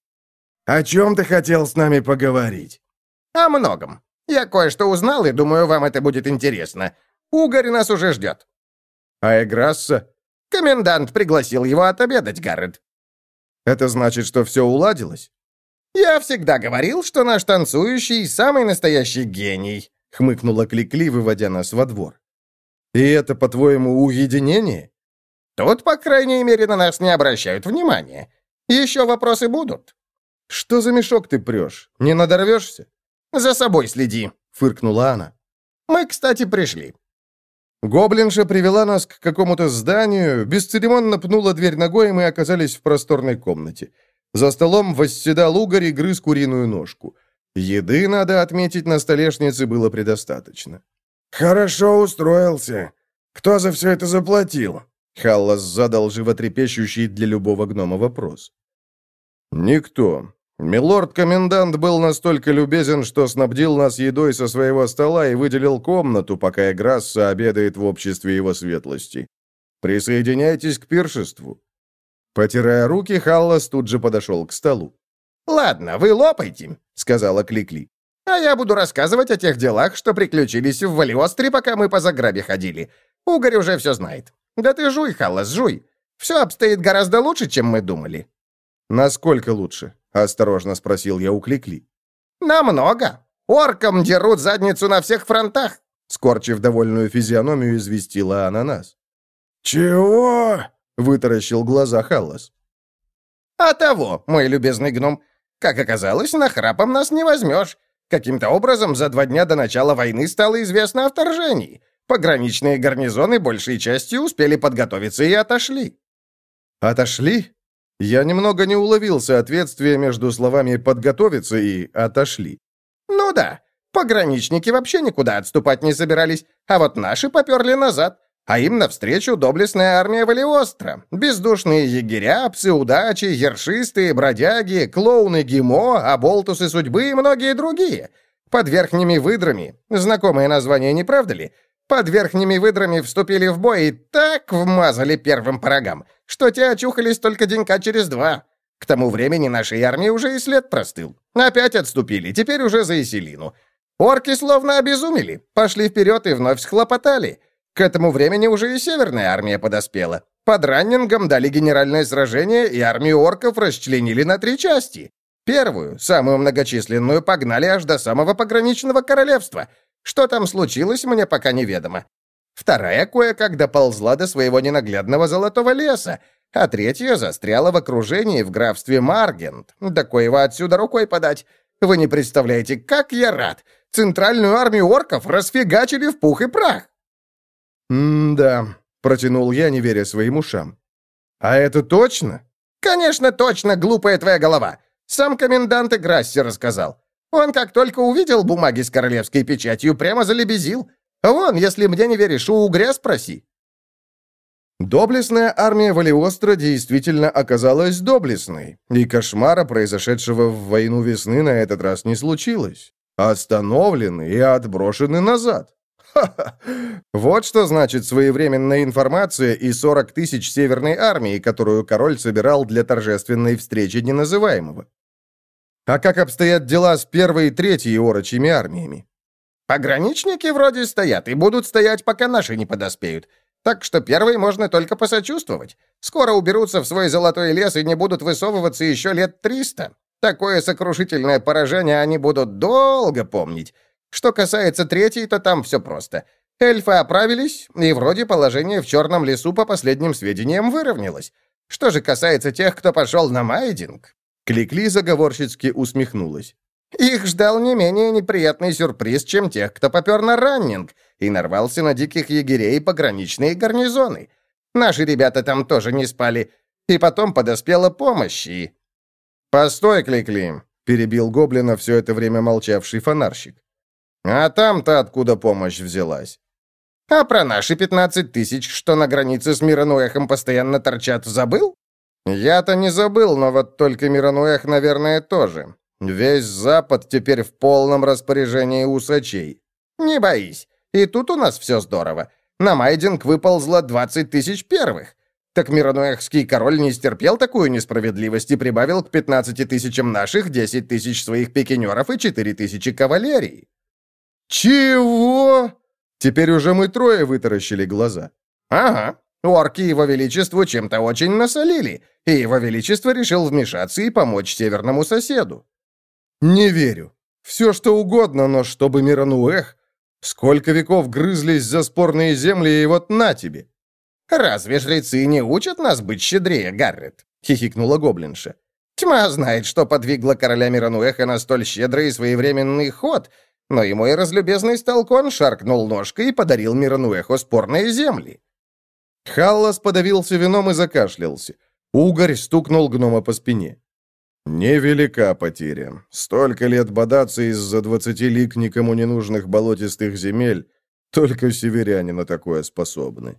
«О чем ты хотел с нами поговорить?»
«О многом. Я кое-что узнал, и думаю, вам это будет интересно. Угорь нас уже ждет».
«А Эграсса?»
«Комендант пригласил его отобедать, Гаррет».
«Это значит, что все уладилось?»
«Я всегда говорил, что наш танцующий — самый настоящий гений», — хмыкнула Кликли, выводя нас во двор.
«И это, по-твоему, уединение?»
«Тут, по крайней мере, на нас не обращают внимания. Еще вопросы будут?»
«Что за мешок ты прешь? Не надорвешься?»
«За собой следи», — фыркнула она. «Мы, кстати, пришли».
Гоблинша привела нас к какому-то зданию, бесцеремонно пнула дверь ногой, и мы оказались в просторной комнате. За столом восседал угорь и грыз куриную ножку. Еды, надо отметить, на столешнице было предостаточно.
«Хорошо устроился. Кто за все это заплатил?»
Халлас задал животрепещущий для любого гнома вопрос. «Никто. Милорд-комендант был настолько любезен, что снабдил нас едой со своего стола и выделил комнату, пока Эграсса обедает в обществе его светлости. Присоединяйтесь к пиршеству». Потирая руки, Халлас тут же подошел к столу.
«Ладно, вы лопайте», — сказала Кликли. «А я буду рассказывать о тех делах, что приключились в Валиостре, пока мы по заграбе ходили. Угорь уже все знает. Да ты жуй, Халлас, жуй. Все обстоит гораздо лучше, чем мы думали».
«Насколько лучше?» — осторожно спросил я у Кликли.
«Намного. Оркам дерут задницу на всех фронтах», —
скорчив довольную физиономию, известила она нас.
«Чего?»
— вытаращил глаза Халлас.
«А того, мой любезный гном. Как оказалось, нахрапом нас не возьмешь. Каким-то образом за два дня до начала войны стало известно о вторжении. Пограничные гарнизоны большей частью успели подготовиться и отошли».
«Отошли?» Я немного не уловил соответствия между словами «подготовиться» и «отошли».
«Ну да, пограничники вообще никуда отступать не собирались, а вот наши поперли назад, а им навстречу доблестная армия Валиостро, бездушные егеря, псы-удачи, ершисты, бродяги, клоуны Гимо, оболтусы судьбы и многие другие. Под верхними выдрами, знакомое название, не правда ли?» Под верхними выдрами вступили в бой и так вмазали первым порогам, что те очухались только денька через два. К тому времени нашей армии уже и след простыл. Опять отступили, теперь уже за Иселину. Орки словно обезумели, пошли вперед и вновь схлопотали. К этому времени уже и Северная армия подоспела. Под Раннингом дали генеральное сражение, и армию орков расчленили на три части. Первую, самую многочисленную, погнали аж до самого пограничного королевства. Что там случилось, мне пока неведомо. Вторая кое-как доползла до своего ненаглядного золотого леса, а третья застряла в окружении в графстве Маргент. Да коего отсюда рукой подать. Вы не представляете, как я рад. Центральную армию орков расфигачили в пух и прах.
«М-да», — протянул я, не веря своим ушам. «А это точно?»
«Конечно, точно, глупая твоя голова. Сам комендант Играсси рассказал. Он, как только увидел бумаги с королевской печатью, прямо залебезил. Вон, если мне не веришь, у угря спроси».
Доблестная армия Валиостро действительно оказалась доблестной, и кошмара, произошедшего в войну весны, на этот раз не случилось. Остановлены и отброшены назад. Ха-ха! Вот что значит своевременная информация и 40 тысяч северной армии, которую король собирал для торжественной встречи неназываемого. А как обстоят дела с первой и третьей орочьими армиями?
Пограничники вроде стоят и будут стоять, пока наши не подоспеют. Так что первой можно только посочувствовать. Скоро уберутся в свой золотой лес и не будут высовываться еще лет триста. Такое сокрушительное поражение они будут долго помнить. Что касается третьей, то там все просто. Эльфы оправились, и вроде положение в Черном лесу по последним сведениям выровнялось. Что же касается тех, кто пошел на майдинг...»
Кликли заговорщицки усмехнулась.
Их ждал не менее неприятный сюрприз, чем тех, кто попер на раннинг и нарвался на диких егерей пограничные гарнизоны. Наши ребята там тоже не спали. И потом подоспела помощь, и...
«Постой, Кликли!» — перебил гоблина все это время молчавший фонарщик. «А там-то откуда помощь взялась?»
«А про наши пятнадцать тысяч, что на границе с Мирануэхом постоянно торчат, забыл?»
«Я-то не забыл, но вот только Мирануэх, наверное, тоже. Весь Запад теперь в полном распоряжении усачей.
Не боись. И тут у нас все здорово. На Майдинг выползло 20 тысяч первых. Так Мирануэхский король не стерпел такую несправедливость и прибавил к 15 тысячам наших 10 тысяч своих пикинеров и 4 тысячи кавалерий.
«Чего?» Теперь уже мы трое вытаращили глаза.
«Ага. Орки Его Величеству чем-то очень насолили, и Его Величество решил вмешаться и помочь северному соседу.
«Не верю. Все, что угодно, но чтобы Мирануэх... Сколько веков грызлись за спорные земли, и вот на тебе!»
«Разве жрецы не учат нас быть щедрее, Гаррет?» — хихикнула гоблинша. «Тьма знает, что подвигло короля Мирануэха на столь щедрый и своевременный ход, но и мой разлюбезный столкон шаркнул ножкой и подарил Мирануэху спорные земли».
Халлас подавился вином и закашлялся. Угорь стукнул гнома по спине. Невелика потеря. Столько лет бодаться из-за двадцати лик никому не нужных болотистых земель. Только северяне на такое способны.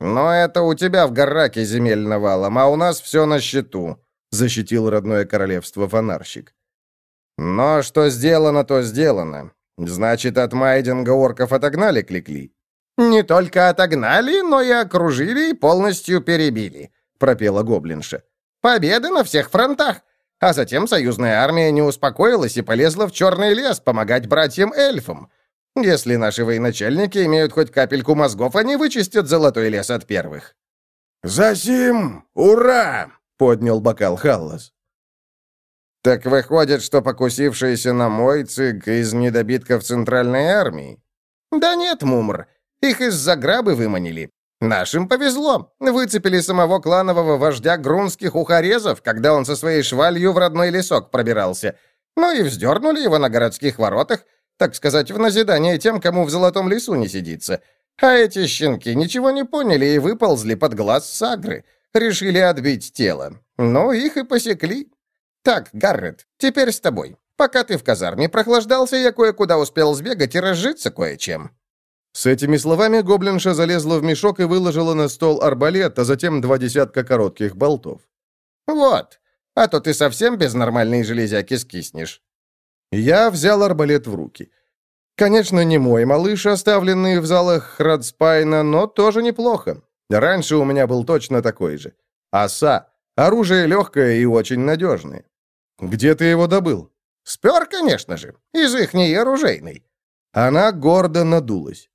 «Но это у тебя в Гарраке земель навалом, а у нас все на счету», — защитил родное королевство фонарщик. «Но что сделано, то сделано. Значит, от Майдинга орков отогнали Кликли?» «Не только отогнали, но и окружили и полностью перебили», — пропела гоблинша. «Победы на всех фронтах. А затем союзная армия не успокоилась и полезла в Черный лес помогать братьям-эльфам. Если наши военачальники имеют хоть капельку мозгов, они вычистят Золотой лес от первых».
«Засим! Ура!» — поднял бокал Халлас.
«Так выходит, что покусившиеся на мой цик из недобитков Центральной армии?» «Да нет, Мумр, их из-за грабы выманили. Нашим повезло. Выцепили самого кланового вождя грунских ухарезов, когда он со своей швалью в родной лесок пробирался. Ну и вздернули его на городских воротах, так сказать, в назидание тем, кому в золотом лесу не сидится. А эти щенки ничего не поняли и выползли под глаз Сагры. Решили отбить тело. Ну, их и посекли. Так, Гаррет, теперь с тобой. Пока ты в казарме прохлаждался, я кое-куда успел сбегать и разжиться кое-чем.
С этими словами гоблинша залезла в мешок и выложила на стол арбалет, а затем два десятка коротких болтов.
«Вот, а то ты совсем без нормальной железяки скиснешь».
Я взял арбалет в руки. Конечно, не мой малыш, оставленный в залах Храдспайна, но тоже неплохо. Раньше у меня был точно такой же. Оса. Оружие легкое и очень надежное. Где ты его добыл?
Спер, конечно же. Из ихней оружейной.
Она гордо надулась.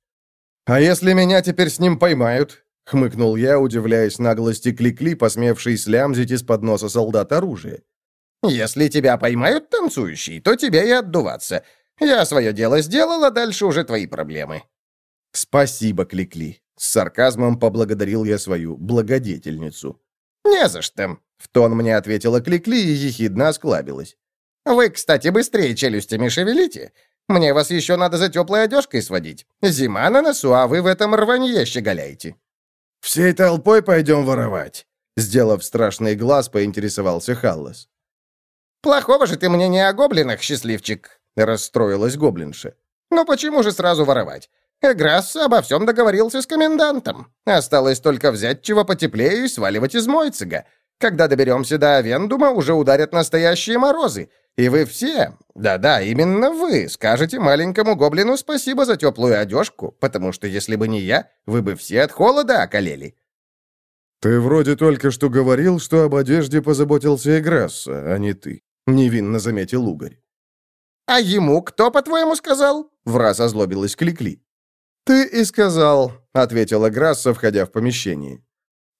«А если меня теперь с ним поймают?» — хмыкнул я, удивляясь наглости Кликли, посмевший слямзить из-под носа солдат оружие.
Если тебя поймают танцующий, то тебе и отдуваться. Я свое дело сделал, а дальше уже твои проблемы».
«Спасибо, Кликли», — с сарказмом поблагодарил я свою благодетельницу.
«Не за что», — в тон мне ответила Кликли и ехидно осклабилась. «Вы, кстати, быстрее челюстями шевелите. Мне вас еще надо за теплой одежкой сводить. Зима на носу, а вы в этом рванье щеголяете».
«Всей толпой пойдем воровать», —
сделав страшный глаз, поинтересовался Халлас.
«Плохого же ты мне не о гоблинах, счастливчик», — расстроилась гоблинша. «Ну почему же сразу воровать? Эграсс обо всем договорился с комендантом. Осталось только взять чего потеплее и сваливать из Мойцига. Когда доберемся до Авендума, уже ударят настоящие морозы. И вы все, да-да, именно вы, скажете маленькому гоблину спасибо за теплую одежку, потому что если бы не я, вы бы все от холода околели».
«Ты вроде только что говорил, что об одежде позаботился Эграсса, а не ты», — невинно заметил Угорь.
«А ему кто, по-твоему, сказал?» — враз озлобилась Кликли.
«Ты и сказал», — ответила Грасса, входя в помещение.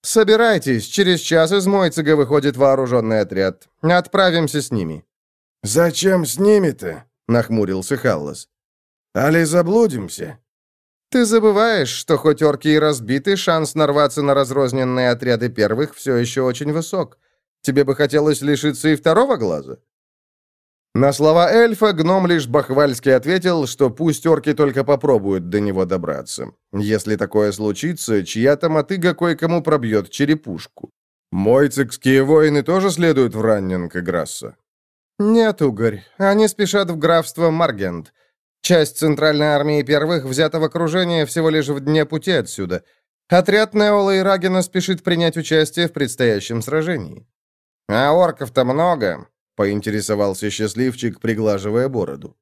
«Собирайтесь, через час из Мойцига выходит вооруженный отряд. Отправимся с ними».
«Зачем с ними-то?» — нахмурился Халлас. «Али заблудимся?»
«Ты забываешь, что хоть орки и разбиты, шанс нарваться на разрозненные отряды первых все еще очень высок. Тебе бы хотелось лишиться и второго глаза?» На слова эльфа гном лишь бахвальски ответил, что пусть орки только попробуют до него добраться. Если такое случится, чья-то мотыга кое-кому пробьет черепушку. Мойцикские воины тоже следуют в Раннинг Грасса? Нет, Угорь, они спешат в графство Маргент. Часть центральной армии первых взята в окружение всего лишь в дне пути отсюда. Отряд Неола и Рагина спешит принять участие в предстоящем сражении.
А орков-то много, —
поинтересовался счастливчик, приглаживая бороду.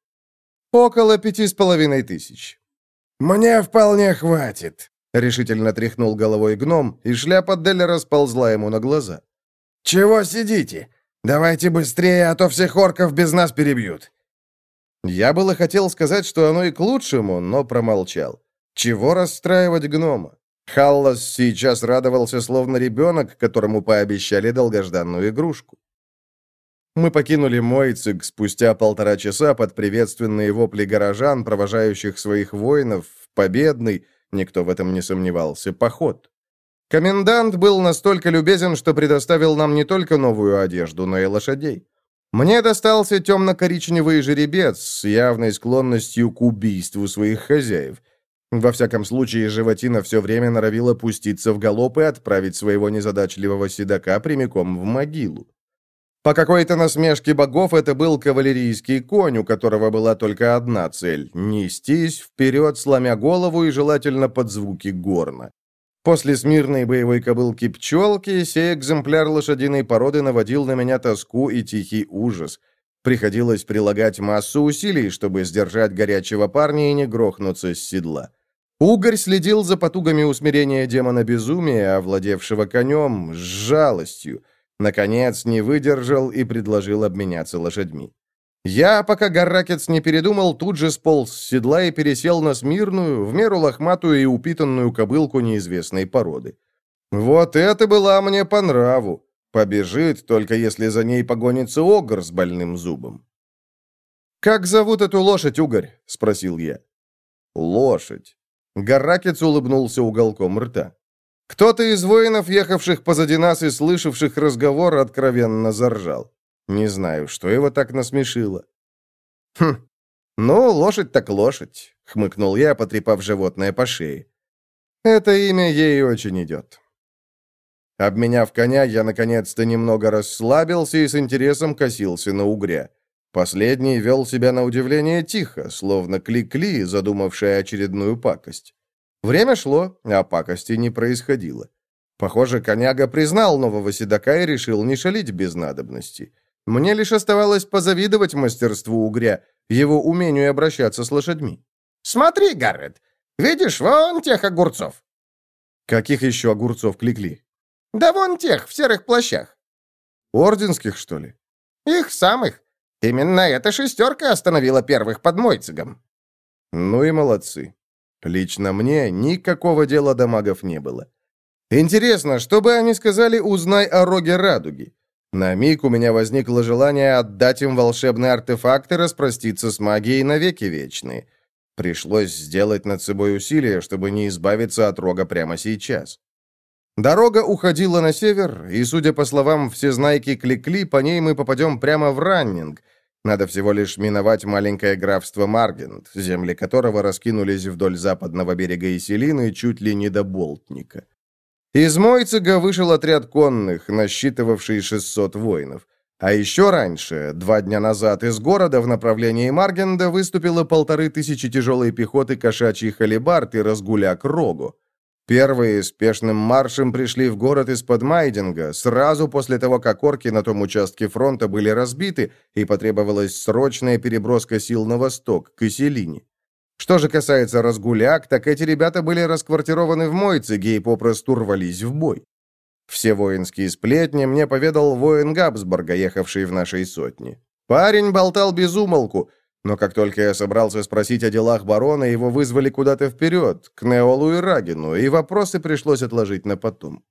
«Около пяти с половиной тысяч».
«Мне вполне хватит», —
решительно тряхнул головой гном, и шляпа Деля расползла ему на глаза.
«Чего сидите? Давайте быстрее, а то всех орков без нас перебьют».
Я было хотел сказать, что оно и к лучшему, но промолчал. Чего расстраивать гнома? Халлас сейчас радовался, словно ребенок, которому пообещали долгожданную игрушку. Мы покинули Мойцик спустя полтора часа под приветственные вопли горожан, провожающих своих воинов, в победный, никто в этом не сомневался, поход. Комендант был настолько любезен, что предоставил нам не только новую одежду, но и лошадей. Мне достался темно-коричневый жеребец с явной склонностью к убийству своих хозяев. Во всяком случае, животина все время норовила пуститься в галоп и отправить своего незадачливого седока прямиком в могилу. По какой-то насмешке богов это был кавалерийский конь, у которого была только одна цель — нестись вперед, сломя голову и желательно под звуки горна. После смирной боевой кобылки пчелки сей экземпляр лошадиной породы наводил на меня тоску и тихий ужас. Приходилось прилагать массу усилий, чтобы сдержать горячего парня и не грохнуться с седла. Угорь следил за потугами усмирения демона безумия, овладевшего конем, с жалостью — Наконец, не выдержал и предложил обменяться лошадьми. Я, пока Гарракец не передумал, тут же сполз с седла и пересел на смирную, в меру лохматую и упитанную кобылку неизвестной породы. Вот это была мне по нраву. Побежит, только если за ней погонится огр с больным зубом. «Как зовут эту лошадь, Угорь?» — спросил я. «Лошадь». Гарракец улыбнулся уголком рта. Кто-то из воинов, ехавших позади нас и слышавших разговор, откровенно заржал. Не знаю, что его так насмешило. «Хм, ну, лошадь так лошадь», — хмыкнул я, потрепав животное по шее. «Это имя ей очень идет». Обменяв коня, я наконец-то немного расслабился и с интересом косился на угря. Последний вел себя на удивление тихо, словно кликли, задумавшая очередную пакость. Время шло, а пакости не происходило. Похоже, коняга признал нового седока и решил не шалить без надобности. Мне лишь оставалось позавидовать мастерству угря, его умению обращаться с лошадьми.
«Смотри, Гаррет, видишь, вон тех огурцов!»
«Каких еще огурцов кликли?»
«Да вон тех, в серых плащах».
«Орденских, что ли?»
«Их самых. Именно эта шестерка остановила первых под Мойцигом».
«Ну и молодцы. Лично мне никакого дела до магов не было. Интересно, что бы они сказали, узнай о роге радуги. На миг у меня возникло желание отдать им волшебный артефакт и распроститься с магией навеки вечные. Пришлось сделать над собой усилие, чтобы не избавиться от рога прямо сейчас. Дорога уходила на север, и, судя по словам всезнайки Кликли, по ней мы попадем прямо в Раннинг. Надо всего лишь миновать маленькое графство Маргент, земли которого раскинулись вдоль западного берега Иселины чуть ли не до Болтника. Из Мойцига вышел отряд конных, насчитывавший 600 воинов. А еще раньше, два дня назад, из города в направлении Маргенда выступило полторы тысячи тяжелой пехоты кошачьей халибард и разгуляк Рогу. Первые спешным маршем пришли в город из-под Майдинга, сразу после того, как орки на том участке фронта были разбиты, и потребовалась срочная переброска сил на восток, к Иселине. Что же касается разгуляк, так эти ребята были расквартированы в Мойциге и попросту рвались в бой. Все воинские сплетни мне поведал воин Габсбурга, ехавший в нашей сотне. Парень болтал без умолку, но как только я собрался спросить о делах барона, его вызвали куда-то вперед, к Неолу и Рагину, и вопросы пришлось отложить на потом.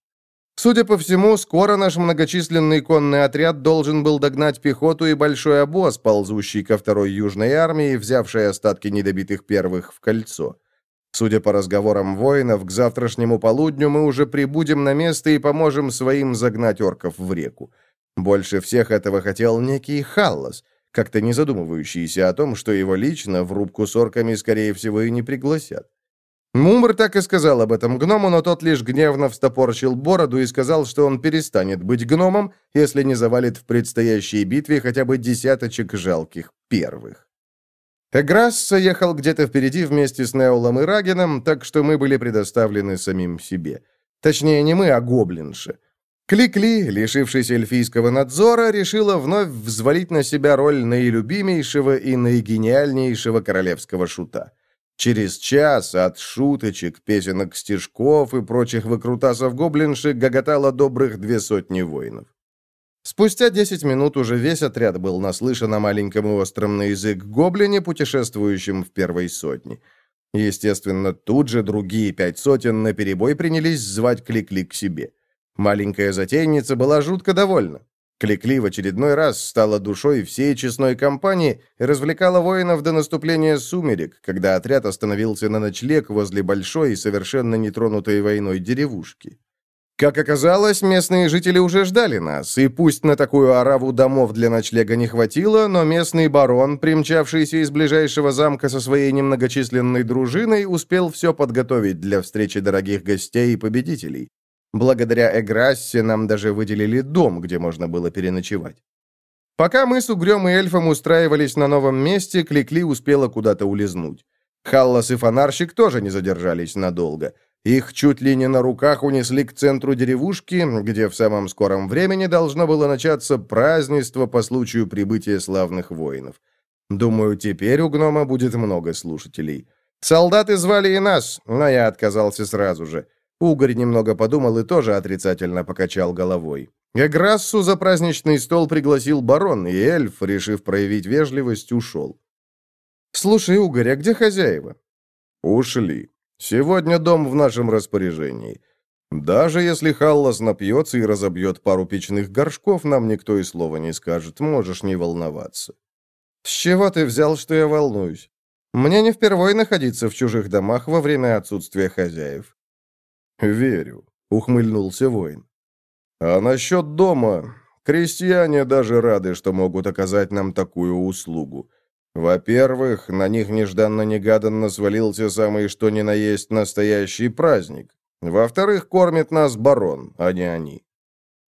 Судя по всему, скоро наш многочисленный конный отряд должен был догнать пехоту и большой обоз, ползущий ко второй южной армии, взявшей остатки недобитых первых в кольцо. Судя по разговорам воинов, к завтрашнему полудню мы уже прибудем на место и поможем своим загнать орков в реку. Больше всех этого хотел некий Халлас, как-то не задумывающийся о том, что его лично в рубку с орками, скорее всего, и не пригласят. Мумр так и сказал об этом гному, но тот лишь гневно встопорчил бороду и сказал, что он перестанет быть гномом, если не завалит в предстоящей битве хотя бы десяточек жалких первых. Эграсса ехал где-то впереди вместе с Неолом и Рагином, так что мы были предоставлены самим себе. Точнее, не мы, а гоблинши. Кликли, лишившись эльфийского надзора, решила вновь взвалить на себя роль наилюбимейшего и наигениальнейшего королевского шута. Через час от шуточек, песенок стишков и прочих выкрутасов гоблинши гоготало добрых две сотни воинов. Спустя десять минут уже весь отряд был наслышан о маленьком и остром на язык гоблине, путешествующем в первой сотне. Естественно, тут же другие пять сотен наперебой принялись звать Кликли к себе. Маленькая затейница была жутко довольна. Кликли в очередной раз стала душой всей честной компании и развлекала воинов до наступления сумерек, когда отряд остановился на ночлег возле большой и совершенно нетронутой войной деревушки. Как оказалось, местные жители уже ждали нас, и пусть на такую ораву домов для ночлега не хватило, но местный барон, примчавшийся из ближайшего замка со своей немногочисленной дружиной, успел все подготовить для встречи дорогих гостей и победителей. Благодаря Эграссе нам даже выделили дом, где можно было переночевать. Пока мы с Угрём и эльфом устраивались на новом месте, Кликли успела куда-то улизнуть. Халлас и фонарщик тоже не задержались надолго. Их чуть ли не на руках унесли к центру деревушки, где в самом скором времени должно было начаться празднество по случаю прибытия славных воинов. Думаю, теперь у гнома будет много слушателей. Солдаты звали и нас, но я отказался сразу же. Угорь немного подумал и тоже отрицательно покачал головой. Эграссу за праздничный стол пригласил барон, и эльф, решив проявить вежливость, ушел. «Слушай, Угорь, а где хозяева?» «Ушли. Сегодня дом в нашем распоряжении. Даже если Халлас напьется и разобьет пару печных горшков, нам никто и слова не скажет, можешь не волноваться». «С чего ты взял, что я волнуюсь? Мне не впервые находиться в чужих домах во время отсутствия хозяев». «Верю», — ухмыльнулся воин. «А насчет дома, крестьяне даже рады, что могут оказать нам такую услугу. Во-первых, на них нежданно-негаданно свалился самый что ни на есть настоящий праздник. Во-вторых, кормит нас барон, а не они».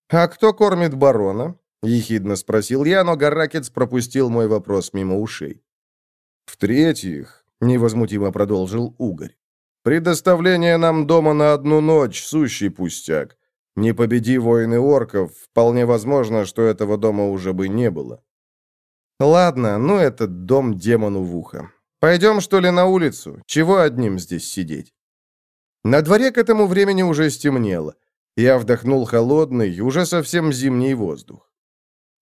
«А кто кормит барона?» — ехидно спросил я, но Гарракец пропустил мой вопрос мимо ушей. «В-третьих», — невозмутимо продолжил Угорь, Предоставление нам дома на одну ночь — сущий пустяк. Не победи воины орков, вполне возможно, что этого дома уже бы не было. Ладно, ну этот дом демону в ухо. Пойдем, что ли, на улицу? Чего одним здесь сидеть? На дворе к этому времени уже стемнело. Я вдохнул холодный, уже совсем зимний воздух.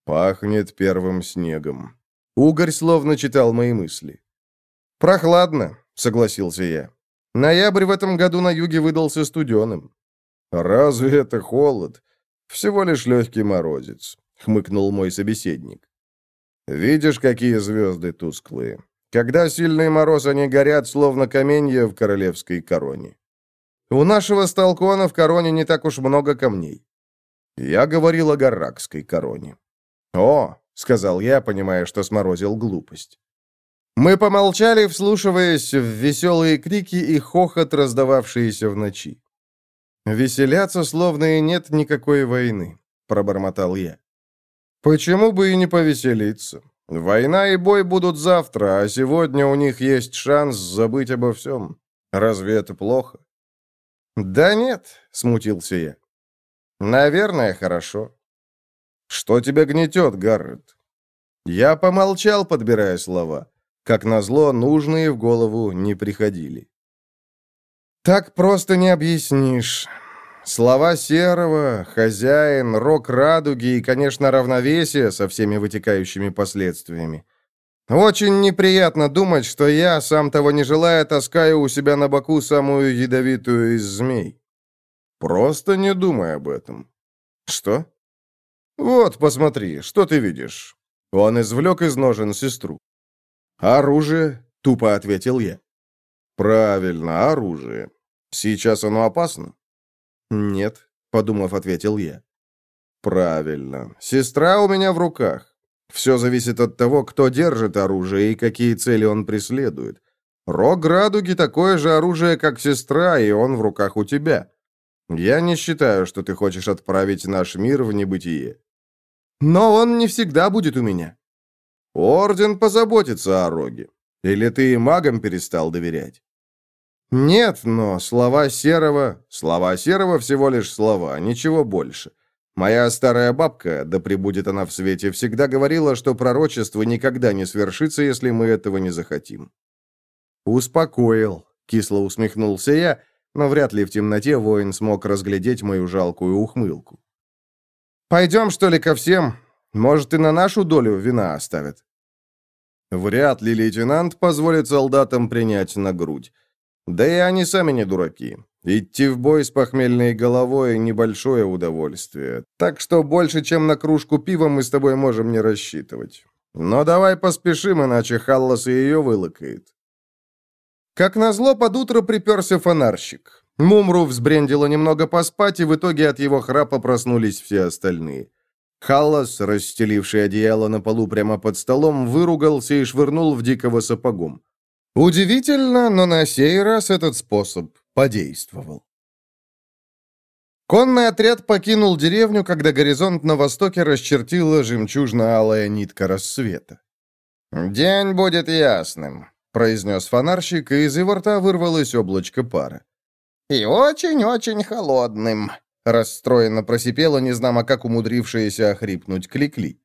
Пахнет первым снегом. Угорь словно читал мои мысли. «Прохладно», — согласился я. Ноябрь в этом году на юге выдался студеным. Разве это холод? Всего лишь легкий морозец. хмыкнул мой собеседник. Видишь, какие звезды тусклые. Когда сильный мороз, они горят, словно каменья в королевской короне. У нашего столкона в короне не так уж много камней. Я говорил о гаракской короне. «О!» — сказал я, понимая, что сморозил глупость. Мы помолчали, вслушиваясь в веселые крики и хохот, раздававшиеся в ночи. «Веселятся, словно и нет никакой войны», — пробормотал я. «Почему бы и не повеселиться? Война и бой будут завтра, а сегодня у них есть шанс забыть обо всем. Разве это плохо?» «Да нет», — смутился я. «Наверное, хорошо». «Что тебя гнетет, Гаррет?» Я помолчал, подбирая слова. Как назло, нужные в голову не приходили. «Так просто не объяснишь. Слова Серого, хозяин, рок радуги и, конечно, равновесие со всеми вытекающими последствиями. Очень неприятно думать, что я, сам того не желая, таскаю у себя на боку самую ядовитую из змей. Просто не думай об этом. Что? Вот, посмотри, что ты видишь? Он извлек из ножен сестру. «Оружие», — тупо ответил я. «Правильно, оружие. Сейчас оно опасно?» «Нет», — подумав, ответил я. «Правильно. Сестра у меня в руках. Все зависит от того, кто держит оружие и какие цели он преследует. Рог Радуги такое же оружие, как сестра, и он в руках у тебя. Я не считаю, что ты хочешь отправить наш мир в небытие. Но он не всегда будет у меня. Орден позаботится о Роге. Или ты и магам перестал доверять? Нет, но слова Серого... Слова Серого всего лишь слова, ничего больше. Моя старая бабка, да пребудет она в свете, всегда говорила, что пророчество никогда не свершится, если мы этого не захотим. Успокоил, кисло усмехнулся я, но вряд ли в темноте воин смог разглядеть мою жалкую ухмылку. «Пойдем, что ли, ко всем? Может, и на нашу долю вина оставят?» Вряд ли лейтенант позволит солдатам принять на грудь. Да и они сами не дураки. Идти в бой с похмельной головой – небольшое удовольствие. Так что больше, чем на кружку пива, мы с тобой можем не рассчитывать. Но давай поспешим, иначе Халлас и ее вылыкает. Как назло, под утро приперся фонарщик. Мумру взбрендило немного поспать, и в итоге от его храпа проснулись все остальные. Халлас, расстеливший одеяло на полу прямо под столом, выругался и швырнул в дикого сапогом. Удивительно, но на сей раз этот способ подействовал. Конный отряд покинул деревню, когда горизонт на востоке расчертила жемчужно-алая нитка рассвета. «День будет ясным», — произнес фонарщик, и из его рта вырвалось облачко пара. «И очень-очень холодным», Расстроенно просипела, незнамо как умудрившаяся охрипнуть Кликли.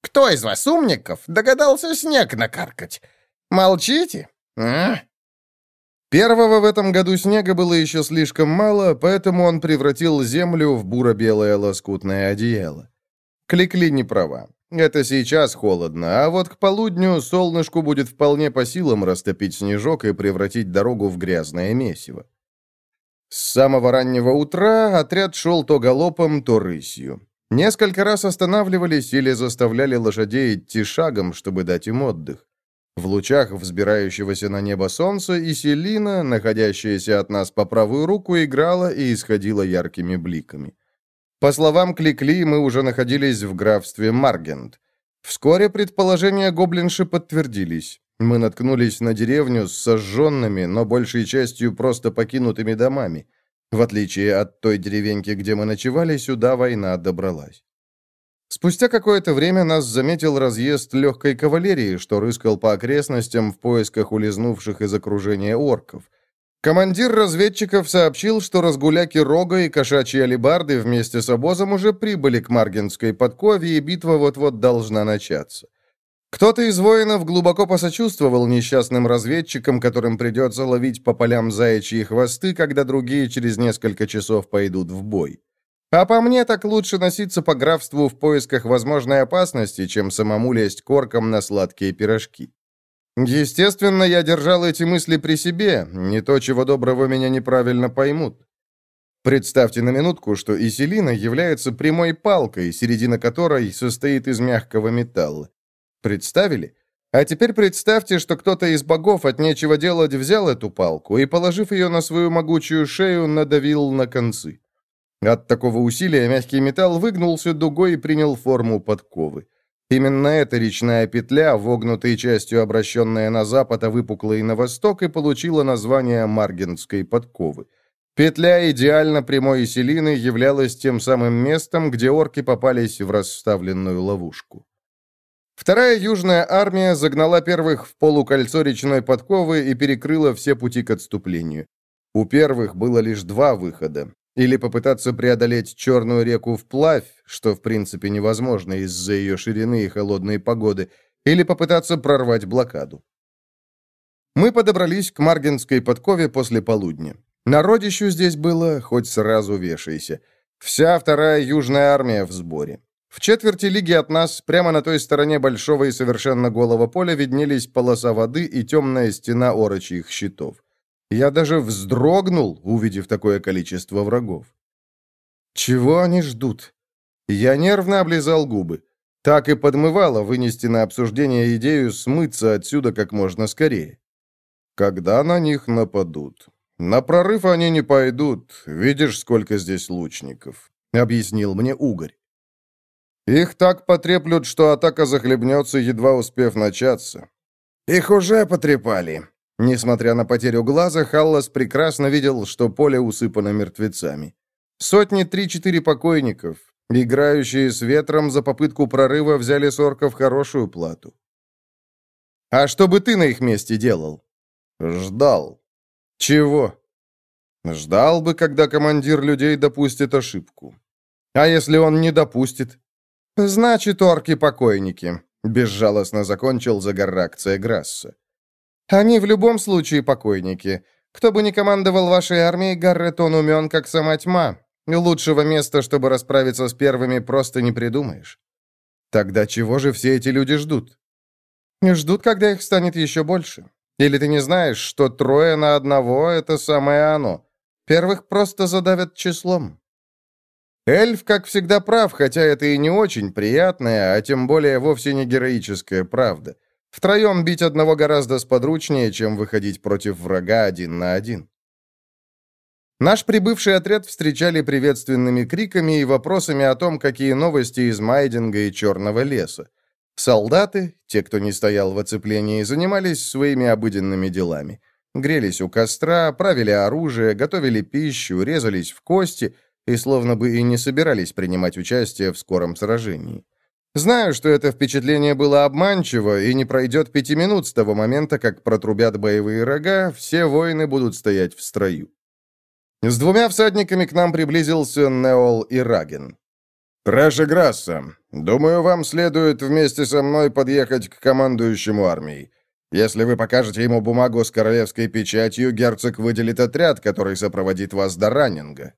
«Кто из вас, умников, догадался снег накаркать? Молчите? А?» Первого в этом году снега было еще слишком мало, поэтому он превратил землю в буро-белое лоскутное одеяло. Кликли не права. Это сейчас холодно, а вот к полудню солнышку будет вполне по силам растопить снежок и превратить дорогу в грязное месиво. С самого раннего утра отряд шел то галопом, то рысью. Несколько раз останавливались или заставляли лошадей идти шагом, чтобы дать им отдых. В лучах взбирающегося на небо солнца и Селина, находящаяся от нас по правую руку, играла и исходила яркими бликами. По словам Кликли, мы уже находились в графстве Маргент. Вскоре предположения гоблинши подтвердились. Мы наткнулись на деревню с сожженными, но большей частью просто покинутыми домами. В отличие от той деревеньки, где мы ночевали, сюда война добралась. Спустя какое-то время нас заметил разъезд легкой кавалерии, что рыскал по окрестностям в поисках улизнувших из окружения орков. Командир разведчиков сообщил, что разгуляки Рога и кошачьи алибарды вместе с обозом уже прибыли к Маргенской подкове, и битва вот-вот должна начаться. Кто-то из воинов глубоко посочувствовал несчастным разведчикам, которым придется ловить по полям заячьи хвосты, когда другие через несколько часов пойдут в бой. А по мне, так лучше носиться по графству в поисках возможной опасности, чем самому лезть корком на сладкие пирожки. Естественно, я держал эти мысли при себе, не то чего доброго меня неправильно поймут. Представьте на минутку, что Иселина является прямой палкой, середина которой состоит из мягкого металла. Представили? А теперь представьте, что кто-то из богов от нечего делать взял эту палку и, положив ее на свою могучую шею, надавил на концы. От такого усилия мягкий металл выгнулся дугой и принял форму подковы. Именно эта речная петля, вогнутой частью обращенная на запад, а выпуклой на восток, и получила название Маргенской подковы. Петля идеально прямой селины являлась тем самым местом, где орки попались в расставленную ловушку. Вторая южная армия загнала первых в полукольцо речной подковы и перекрыла все пути к отступлению. У первых было лишь два выхода. Или попытаться преодолеть Черную реку вплавь, что в принципе невозможно из-за ее ширины и холодной погоды, или попытаться прорвать блокаду. Мы подобрались к Маргенской подкове после полудня. Народищу здесь было, хоть сразу вешайся. Вся вторая южная армия в сборе. В четверти лиги от нас, прямо на той стороне большого и совершенно голого поля, виднелись полоса воды и темная стена орочьих щитов. Я даже вздрогнул, увидев такое количество врагов. Чего они ждут? Я нервно облизал губы. Так и подмывало вынести на обсуждение идею смыться отсюда как можно скорее. Когда на них нападут? На прорыв они не пойдут. Видишь, сколько здесь лучников, объяснил мне Угорь. Их так потреплют, что атака захлебнется, едва успев начаться.
Их уже потрепали,
Несмотря на потерю глаза, Халлас прекрасно видел, что поле усыпано мертвецами. Сотни три-четыре покойников, играющие с ветром за попытку прорыва, взяли с орков хорошую плату. «А что бы ты на их месте делал?»
«Ждал».
«Чего?» «Ждал бы, когда командир людей допустит ошибку». «А если он не допустит?» «Значит, орки-покойники», — безжалостно закончил Загарракция Грасса. Они в любом случае покойники. Кто бы ни командовал вашей армией, Гарретон умен, как сама тьма. Лучшего места, чтобы расправиться с первыми, просто не придумаешь. Тогда чего же все эти люди ждут? Ждут, когда их станет еще больше. Или ты не знаешь, что трое на одного — это самое оно? Первых просто задавят числом. Эльф, как всегда, прав, хотя это и не очень приятная, а тем более вовсе не героическая правда. Втроем бить одного гораздо сподручнее, чем выходить против врага один на один. Наш прибывший отряд встречали приветственными криками и вопросами о том, какие новости из Майдинга и Черного леса. Солдаты, те, кто не стоял в оцеплении, занимались своими обыденными делами. Грелись у костра, правили оружие, готовили пищу, резались в кости и словно бы и не собирались принимать участие в скором сражении. Знаю, что это впечатление было обманчиво, и не пройдет пяти минут с того момента, как протрубят боевые рога, все воины будут стоять в строю. С двумя всадниками к нам приблизился Неол и Раген.
«Трэш Грасса, думаю, вам следует вместе со мной подъехать к командующему армией. Если вы покажете ему бумагу с королевской печатью, герцог выделит отряд, который сопроводит вас до Раннинга».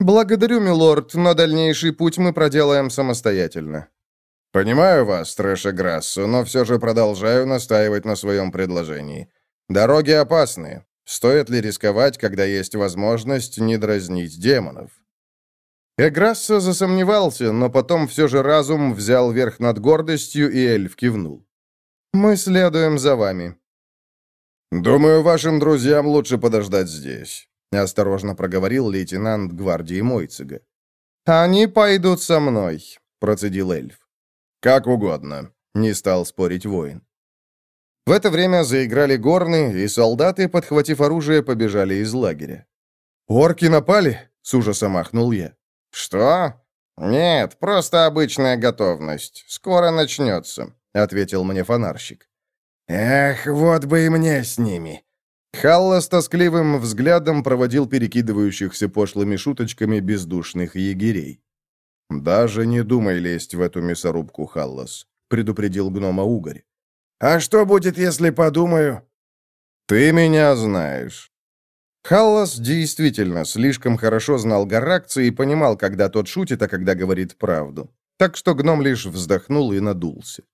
«Благодарю, милорд, но дальнейший путь мы проделаем самостоятельно».
«Понимаю вас, Трэша Грассу, но все же продолжаю настаивать на своем предложении. Дороги опасны. Стоит ли рисковать, когда есть возможность не дразнить демонов?»
Эграссо засомневался, но потом все же разум взял верх над гордостью, и эльф кивнул. «Мы следуем за вами».
«Думаю, вашим друзьям лучше подождать здесь», — осторожно проговорил лейтенант гвардии Мойцига.
«Они пойдут со мной», — процедил эльф.
«Как угодно», — не стал спорить воин.
В это время заиграли горны, и солдаты, подхватив оружие, побежали из лагеря. «Орки напали?» — с ужасом махнул я.
«Что? Нет, просто обычная готовность. Скоро начнется», — ответил мне фонарщик.
«Эх, вот бы и мне с ними!»
Халла с тоскливым взглядом проводил перекидывающихся пошлыми шуточками бездушных егерей. «Даже не думай лезть в эту мясорубку, Халлас», — предупредил гнома Угорь.
«А что будет, если подумаю?»
«Ты меня знаешь». Халлас действительно слишком хорошо знал Гаракца и понимал, когда тот шутит, а когда говорит правду. Так что гном лишь вздохнул и надулся.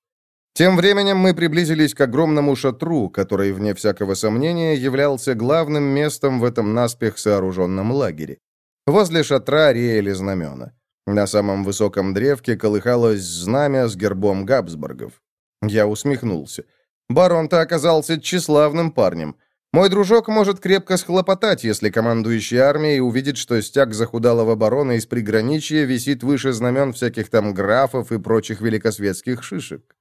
Тем временем мы приблизились к огромному шатру, который, вне всякого сомнения, являлся главным местом в этом наспех сооруженном лагере. Возле шатра реяли знамена. На самом высоком древке колыхалось знамя с гербом Габсбургов. Я усмехнулся. Барон-то оказался тщеславным парнем. Мой дружок может крепко схлопотать, если командующий армией увидит, что стяг захудалого барона из приграничья висит выше знамен всяких там графов и прочих великосветских шишек.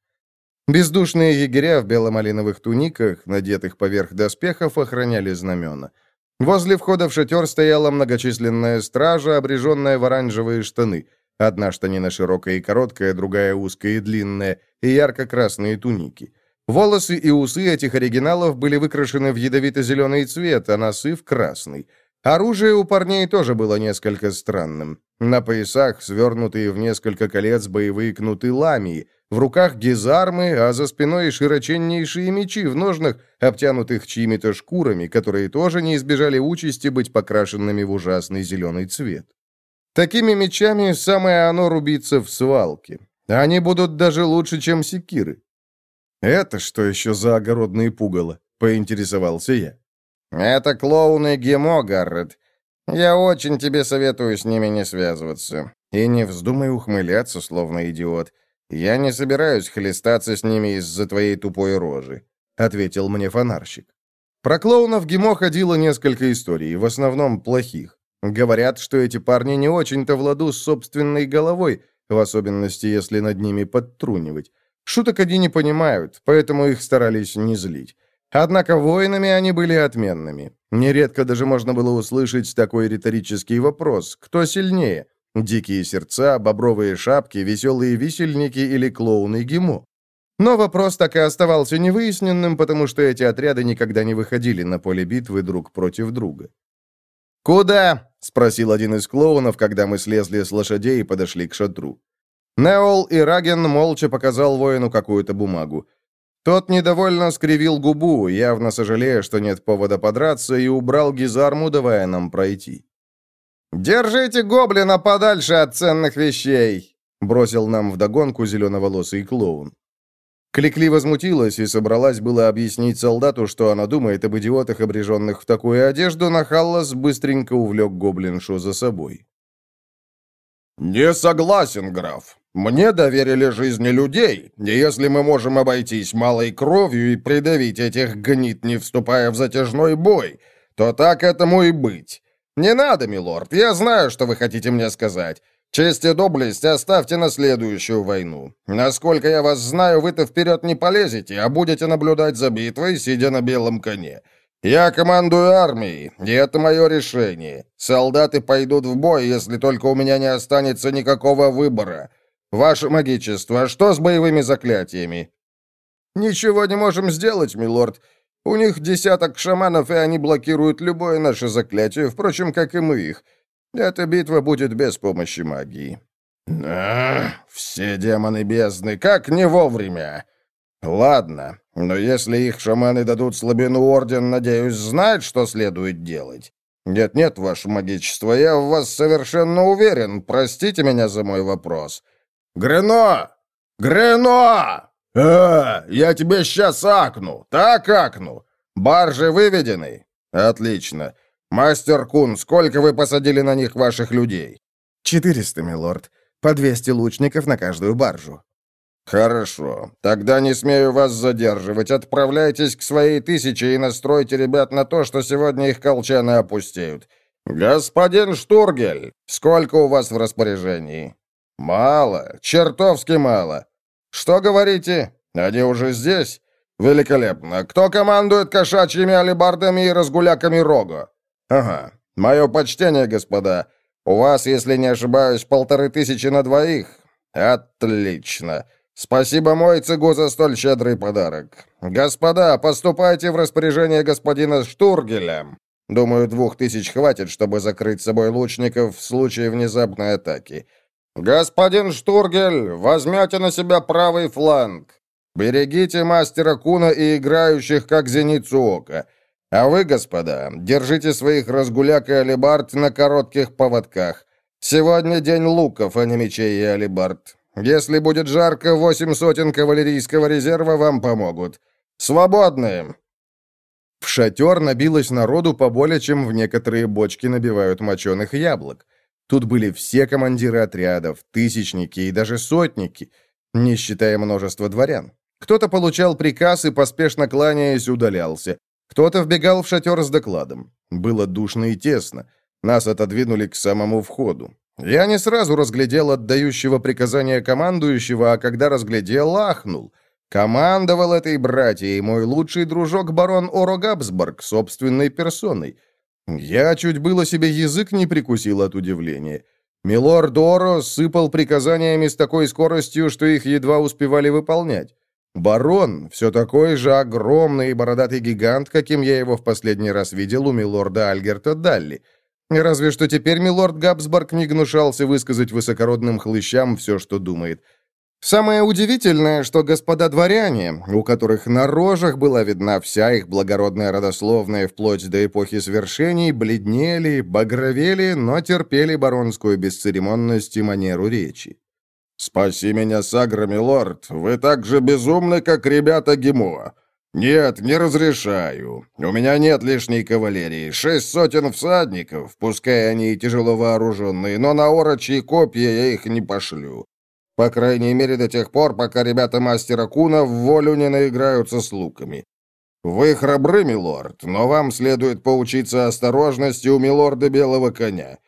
Бездушные егеря в бело-малиновых туниках, надетых поверх доспехов, охраняли знамена. Возле входа в шатер стояла многочисленная стража, обреженная в оранжевые штаны. Одна штанина широкая и короткая, другая узкая и длинная, и ярко-красные туники. Волосы и усы этих оригиналов были выкрашены в ядовито-зеленый цвет, а носы в красный. Оружие у парней тоже было несколько странным. На поясах свернутые в несколько колец боевые кнуты ламии, в руках гизармы, а за спиной широченнейшие мечи в ножнах, обтянутых чьими-то шкурами, которые тоже не избежали участи быть покрашенными в ужасный зеленый цвет. Такими мечами самое оно рубиться в свалке. Они будут даже лучше, чем секиры. «Это что еще за огородные пугало?» — поинтересовался я.
«Это клоуны Гемо, Гаррет. Я очень тебе советую с ними не связываться. И не вздумай ухмыляться, словно идиот. Я не собираюсь хлестаться с ними из-за твоей тупой рожи», — ответил мне фонарщик.
Про клоунов Гимо ходило несколько историй, в основном плохих. Говорят, что эти парни не очень-то в ладу с собственной головой, в особенности, если над ними подтрунивать. Шуток они не понимают, поэтому их старались не злить. Однако воинами они были отменными. Нередко даже можно было услышать такой риторический вопрос «Кто сильнее?» Дикие сердца, бобровые шапки, веселые висельники или клоуны Гимо? Но вопрос так и оставался невыясненным, потому что эти отряды никогда не выходили на поле битвы друг против друга.
«Куда?»
— спросил один из клоунов, когда мы слезли с лошадей и подошли к шатру. Неол и Раген молча показал воину какую-то бумагу. Тот недовольно скривил губу, явно сожалея, что нет повода подраться, и убрал гизарму, давая нам пройти.
«Держите гоблина подальше от ценных вещей!»
бросил нам вдогонку зеленоволосый клоун. Кликли возмутилась и собралась было объяснить солдату, что она думает об идиотах, обреженных в такую одежду, но Халлас быстренько увлек гоблиншу за собой.
«Не согласен, граф. Мне доверили жизни людей, и если мы можем обойтись малой кровью и придавить этих гнит, не вступая в затяжной бой, то так этому и быть. Не надо, милорд, я знаю, что вы хотите мне сказать. Честь и доблесть оставьте на следующую войну. Насколько я вас знаю, вы-то вперед не полезете, а будете наблюдать за битвой, сидя на белом коне. Я командую армией, и это мое решение. Солдаты пойдут в бой, если только у меня не останется никакого выбора». «Ваше магичество, что с боевыми заклятиями?»
«Ничего не можем сделать, милорд. У них десяток шаманов, и они блокируют любое наше заклятие, впрочем, как и мы их. Эта битва будет без помощи магии».
«А, все демоны бездны, как не вовремя!» «Ладно, но если их шаманы дадут слабину Орден, надеюсь, знает, что следует делать. Нет-нет, ваше магичество, я в вас совершенно уверен, простите меня за мой вопрос. «Грено! Грено! А, я тебе сейчас акну! Так акну! Баржи выведены? Отлично. Мастер Кун, сколько вы посадили на них ваших людей?»
«Четыреста, милорд. По двести лучников на каждую баржу».
«Хорошо. Тогда не смею вас задерживать. Отправляйтесь к своей тысяче и настройте ребят на то, что сегодня их колчаны опустеют. Господин Штургель, сколько у вас в распоряжении?» «Мало, чертовски мало. Что говорите? Они уже здесь? Великолепно. Кто командует кошачьими алебардами и разгуляками Рого? Ага. Мое почтение, господа. У вас, если не ошибаюсь, полторы тысячи на двоих? Отлично. Спасибо Мойцегу за столь щедрый подарок. Господа, поступайте в распоряжение господина Штургеля. Думаю, двух тысяч хватит, чтобы закрыть собой лучников в случае внезапной атаки. «Господин Штургель, возьмете на себя правый фланг. Берегите мастера Куна и играющих, как зеницу ока. А вы, господа, держите своих разгуляк и алибард на коротких поводках. Сегодня день луков, а не мечей и алибард. Если будет жарко, восемь сотен кавалерийского резерва вам помогут. Свободны!»
В шатер набилось народу поболее, чем в некоторые бочки набивают моченых яблок. Тут были все командиры отрядов, тысячники и даже сотники, не считая множества дворян. Кто-то получал приказ и, поспешно кланяясь, удалялся. Кто-то вбегал в шатер с докладом. Было душно и тесно. Нас отодвинули к самому входу. Я не сразу разглядел отдающего приказания командующего, а когда разглядел, ахнул. Командовал этой братьей мой лучший дружок барон Оро Габсбург собственной персоной. Я чуть было себе язык не прикусил от удивления. Милорд Оро сыпал приказаниями с такой скоростью, что их едва успевали выполнять. Барон, все такой же огромный и бородатый гигант, каким я его в последний раз видел у милорда Альгерта Далли. Разве что теперь милорд Габсбург не гнушался высказать высокородным хлыщам все, что думает. Самое удивительное, что господа дворяне, у которых на рожах была видна вся их благородная родословная вплоть до эпохи свершений, бледнели, багровели, но терпели баронскую бесцеремонность и манеру речи.
«Спаси меня, Сагра, милорд, вы так же безумны, как ребята Гимоа. «Нет, не разрешаю. У меня нет лишней кавалерии. Шесть сотен всадников, пускай они и тяжело вооруженные, но на орочи копья я их не пошлю. По крайней мере, до тех пор, пока ребята мастера Куна в волю не наиграются с луками. Вы храбры, милорд, но вам следует поучиться осторожности у милорда Белого Коня.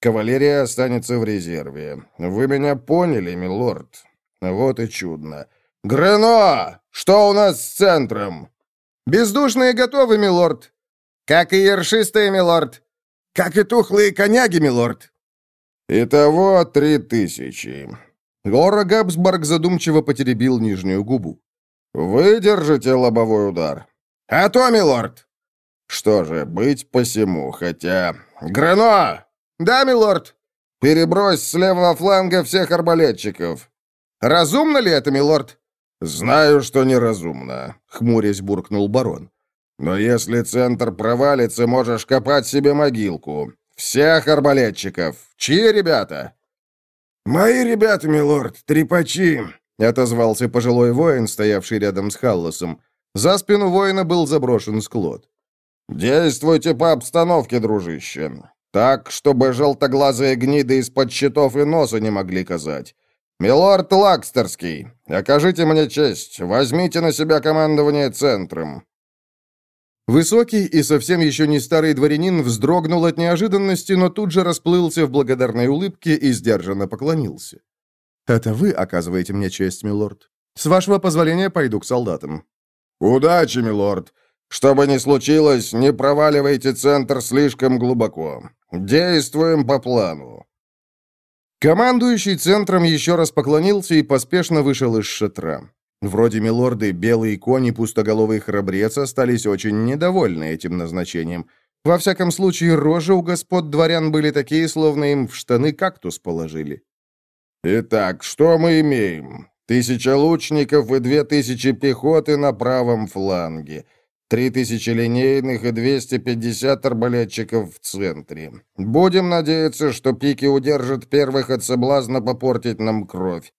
Кавалерия останется в резерве. Вы меня поняли, милорд? Вот и чудно. Грено! Что у нас с центром?»
«Бездушные готовы, милорд!»
«Как и ершистые, милорд!»
«Как и тухлые коняги, милорд!»
«Итого три тысячи. Лора Габсбург задумчиво потеребил нижнюю губу. «Вы держите лобовой удар?»
«А то, милорд!»
«Что же, быть посему, хотя...» «Грено!»
«Да, милорд!»
«Перебрось с левого фланга всех арбалетчиков!»
«Разумно ли это, милорд?»
«Знаю, что неразумно», — хмурясь буркнул барон. «Но если центр провалится, можешь копать себе могилку. Всех арбалетчиков! Чьи ребята?»
«Мои ребята, милорд, трепачи!»
— отозвался пожилой воин, стоявший рядом с Халлосом. За спину воина был заброшен склад. «Действуйте по обстановке, дружище. Так, чтобы желтоглазые гниды из-под щитов и носа не могли казать. Милорд Лакстерский, окажите мне честь, возьмите на себя командование центром». Высокий и совсем еще не старый дворянин вздрогнул от неожиданности, но тут же расплылся в благодарной улыбке и сдержанно поклонился. «Это вы оказываете мне честь, милорд. С вашего позволения пойду к солдатам». «Удачи, милорд. Что бы ни случилось, не проваливайте центр слишком глубоко. Действуем по плану». Командующий центром еще раз поклонился и поспешно вышел из шатра. Вроде милорды, белые кони, пустоголовый храбрец остались очень недовольны этим назначением. Во всяком случае, рожи у господ дворян были такие, словно им в штаны кактус положили. «Итак, что мы имеем? Тысяча лучников и две тысячи пехоты на правом фланге. Три тысячи линейных и 250 арбалетчиков в центре. Будем надеяться, что пики удержат первых от соблазна попортить нам кровь.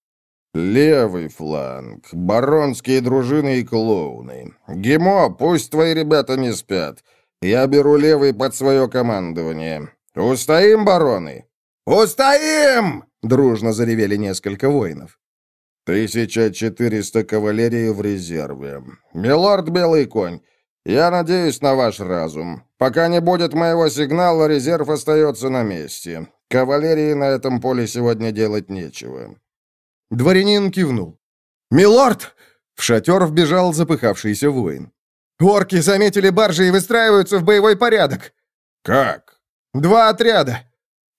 Левый фланг. Баронские дружины и клоуны. Гимо, пусть твои ребята не спят. Я беру левый под свое командование. Устоим, бароны?
Устоим!
Дружно заревели несколько воинов. Тысяча четыреста кавалерии в резерве. Милорд Белый Конь, я надеюсь на ваш разум. Пока не будет моего сигнала, резерв остается на месте. Кавалерии на этом поле сегодня делать нечего». Дворянин кивнул.
«Милорд!»
В шатер вбежал запыхавшийся воин.
«Орки заметили баржи и выстраиваются в боевой порядок».
«Как?»
«Два отряда».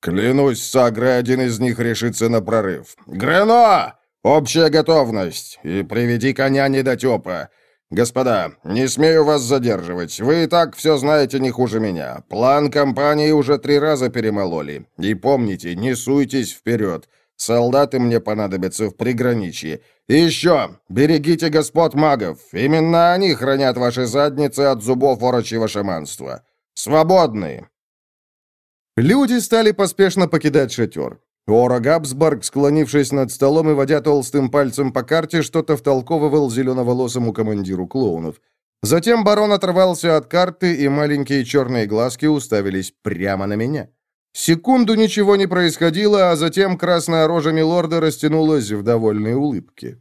«Клянусь, Сагры, один из них решится на прорыв. Грено! Общая готовность! И приведи коня недотепа. «Господа, не смею вас задерживать. Вы и так все знаете не хуже меня. План компании уже три раза перемололи. И помните, не суйтесь вперед. Солдаты мне понадобятся в приграничье. И еще, берегите господ магов. Именно они хранят ваши задницы от зубов орочьего шаманства. Свободны!» Люди стали поспешно покидать шатер. Ора Габсбарг, склонившись над столом и водя толстым пальцем по карте, что-то втолковывал зеленоволосому командиру клоунов. Затем барон оторвался от карты, и маленькие черные глазки уставились прямо на меня. Секунду ничего не происходило, а затем красная рожа милорда растянулась в довольной улыбке.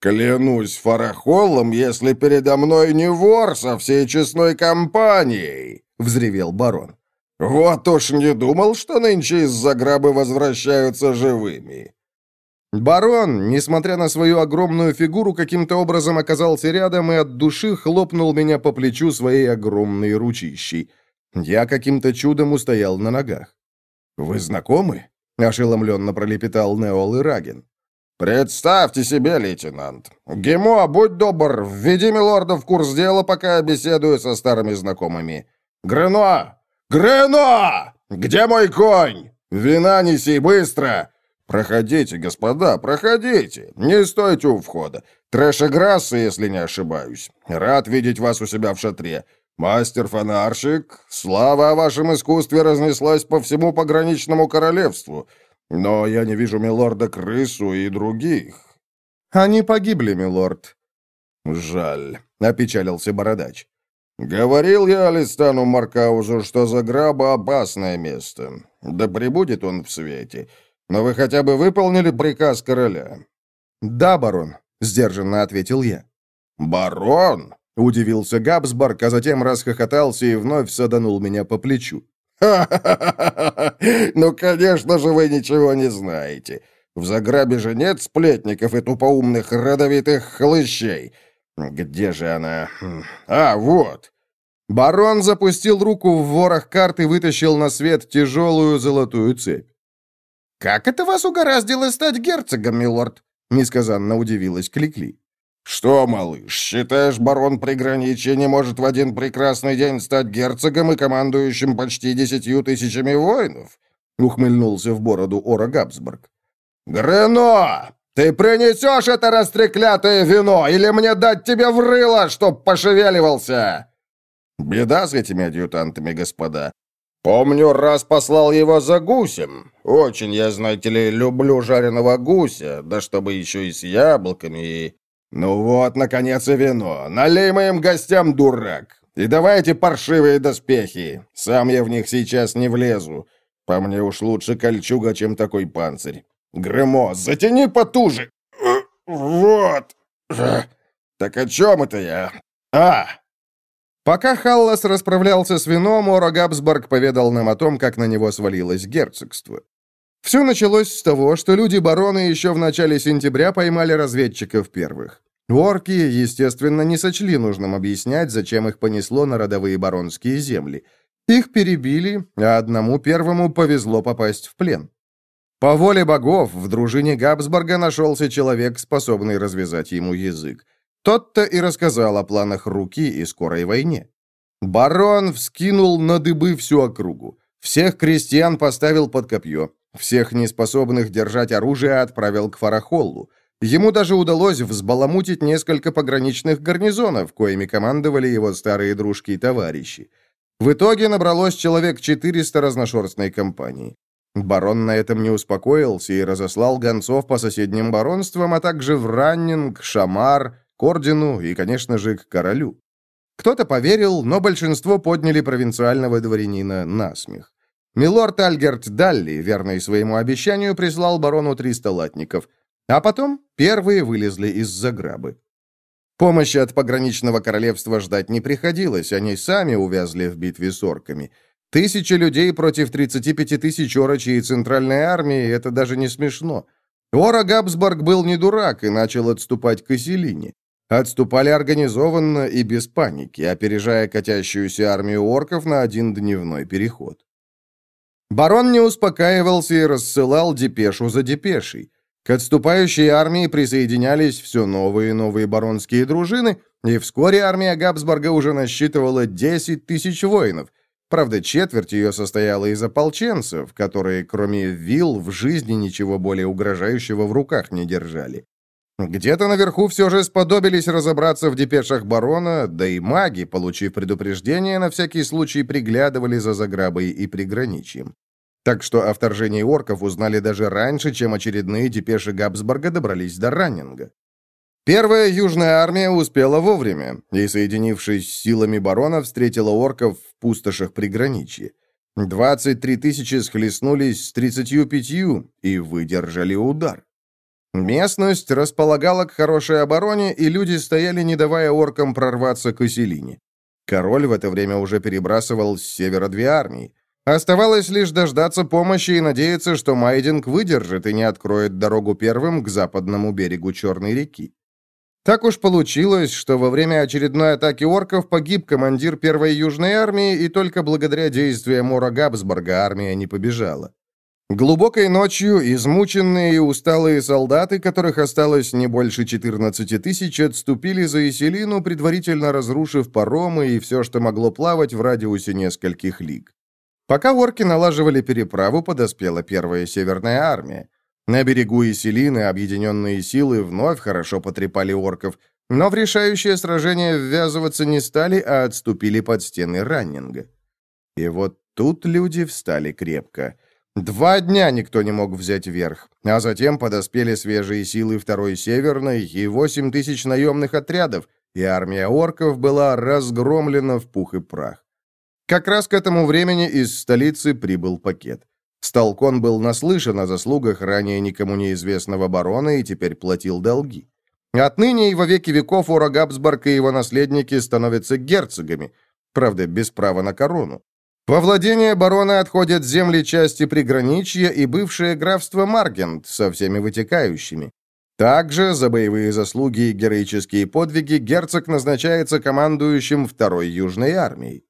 «Клянусь фарахолом, если передо мной не вор со всей честной компанией!» — взревел барон. «Вот уж не думал, что нынче из-за грабы возвращаются живыми!»
Барон, несмотря на свою огромную фигуру, каким-то образом оказался рядом и от души хлопнул меня по плечу своей огромной ручищей. Я каким-то чудом устоял на ногах. «Вы знакомы?» — ошеломленно пролепетал Неол и Раген.
«Представьте себе, лейтенант. Гемо, будь добр, введи милорда в курс дела, пока я беседую со старыми знакомыми. Грено! Грено! Где мой конь? Вина неси быстро! Проходите, господа, проходите. Не стойте у входа. Трэш-играссы, если не ошибаюсь. Рад видеть вас у себя в шатре. Мастер-фонарщик, слава о вашем искусстве разнеслась по всему пограничному королевству». Но я не вижу милорда Крысу и других».
«Они погибли, милорд».
«Жаль», — опечалился бородач. «Говорил я Алистану Маркаузу, что Заграба — опасное место. Да прибудет он в свете. Но вы хотя бы выполнили приказ короля?»
«Да, барон», — сдержанно ответил я.
«Барон?»
— удивился Габсбарк, а затем расхохотался и вновь саданул меня по плечу.
Ну, конечно же, вы ничего не знаете. В Заграбе же нет сплетников и тупоумных родовитых хлыщей. Где же она? А, вот!»
Барон запустил руку в ворох карт и вытащил на свет тяжелую золотую цепь.
«Как это вас угораздило стать герцогом, милорд?» — несказанно удивилась Кликли.
«Что, малыш, считаешь, барон приграничья не может в один прекрасный день стать герцогом и командующим почти десятью тысячами воинов?» — ухмыльнулся в бороду Ора Габсбург. «Грено! Ты принесешь это растреклятое вино, или мне дать тебе в рыло, чтоб пошевеливался?» «Беда с этими адъютантами, господа. Помню, раз послал его за гусем. Очень я, знаете ли, люблю жареного гуся, да чтобы еще и с яблоками и...» «Ну вот, наконец, и вино. Налей моим гостям, дурак. И давайте паршивые доспехи. Сам я в них сейчас не влезу. По мне уж лучше кольчуга, чем такой панцирь. Гремо, затяни потуже. Вот. Так о чем это я? А!»
Пока Халлас расправлялся с вином, Габсборг поведал нам о том, как на него свалилось герцогство. Все началось с того, что люди барона еще в начале сентября поймали разведчиков первых. Орки, естественно, не сочли нужным объяснять, зачем их понесло на родовые баронские земли. Их перебили, а одному первому повезло попасть в плен. По воле богов в дружине Габсбурга нашелся человек, способный развязать ему язык. Тот-то и рассказал о планах руки и скорой войне. Барон вскинул на дыбы всю округу. Всех крестьян поставил под копье. Всех неспособных держать оружие отправил к Фарахоллу. Ему даже удалось взбаламутить несколько пограничных гарнизонов, коими командовали его старые дружки и товарищи. В итоге набралось человек 400 разношерстной компании. Барон на этом не успокоился и разослал гонцов по соседним баронствам, а также в Раннинг, Шамар, к и, конечно же, к королю. Кто-то поверил, но большинство подняли провинциального дворянина на смех. Милорд Альгерт Далли, верный своему обещанию, прислал барону 300 латников – а потом первые вылезли из заграбы. Помощи от пограничного королевства ждать не приходилось, они сами увязли в битве с орками. Тысячи людей против 35 тысяч орочей и центральной армии – это даже не смешно. Ора Габсбург был не дурак и начал отступать к Иселине. Отступали организованно и без паники, опережая катящуюся армию орков на один дневной переход. Барон не успокаивался и рассылал депешу за депешей. К отступающей армии присоединялись все новые и новые баронские дружины, и вскоре армия Габсбурга уже насчитывала 10 тысяч воинов. Правда, четверть ее состояла из ополченцев, которые, кроме вил, в жизни ничего более угрожающего в руках не держали. Где-то наверху все же сподобились разобраться в депешах барона, да и маги, получив предупреждение, на всякий случай приглядывали за заграбой и приграничьем. Так что о вторжении орков узнали даже раньше, чем очередные депеши Габсбурга добрались до Раннинга. Первая южная армия успела вовремя и, соединившись с силами барона, встретила орков в пустошах приграничья. 23 тысячи схлестнулись с 35 и выдержали удар. Местность располагала к хорошей обороне, и люди стояли, не давая оркам прорваться к Оселине. Король в это время уже перебрасывал с севера две армии. Оставалось лишь дождаться помощи и надеяться, что Майдинг выдержит и не откроет дорогу первым к западному берегу Черной реки. Так уж получилось, что во время очередной атаки орков погиб командир первой южной армии, и только благодаря действиям Мора Габсбурга армия не побежала. Глубокой ночью измученные и усталые солдаты, которых осталось не больше 14 тысяч, отступили за Иселину, предварительно разрушив паромы и все, что могло плавать в радиусе нескольких лиг. Пока орки налаживали переправу, подоспела первая Северная армия. На берегу Иселины объединенные силы вновь хорошо потрепали орков, но в решающее сражение ввязываться не стали, а отступили под стены Раннинга. И вот тут люди встали крепко. Два дня никто не мог взять верх, а затем подоспели свежие силы Второй Северной и восемь тысяч наемных отрядов, и армия орков была разгромлена в пух и прах. Как раз к этому времени из столицы прибыл пакет. Сталкон был наслышан о заслугах ранее никому неизвестного барона и теперь платил долги. Отныне и во веки веков Ора Габсбург и его наследники становятся герцогами, правда, без права на корону. Во владение барона отходят земли части приграничья и бывшее графство Маргент со всеми вытекающими. Также за боевые заслуги и героические подвиги герцог назначается командующим Второй Южной армией.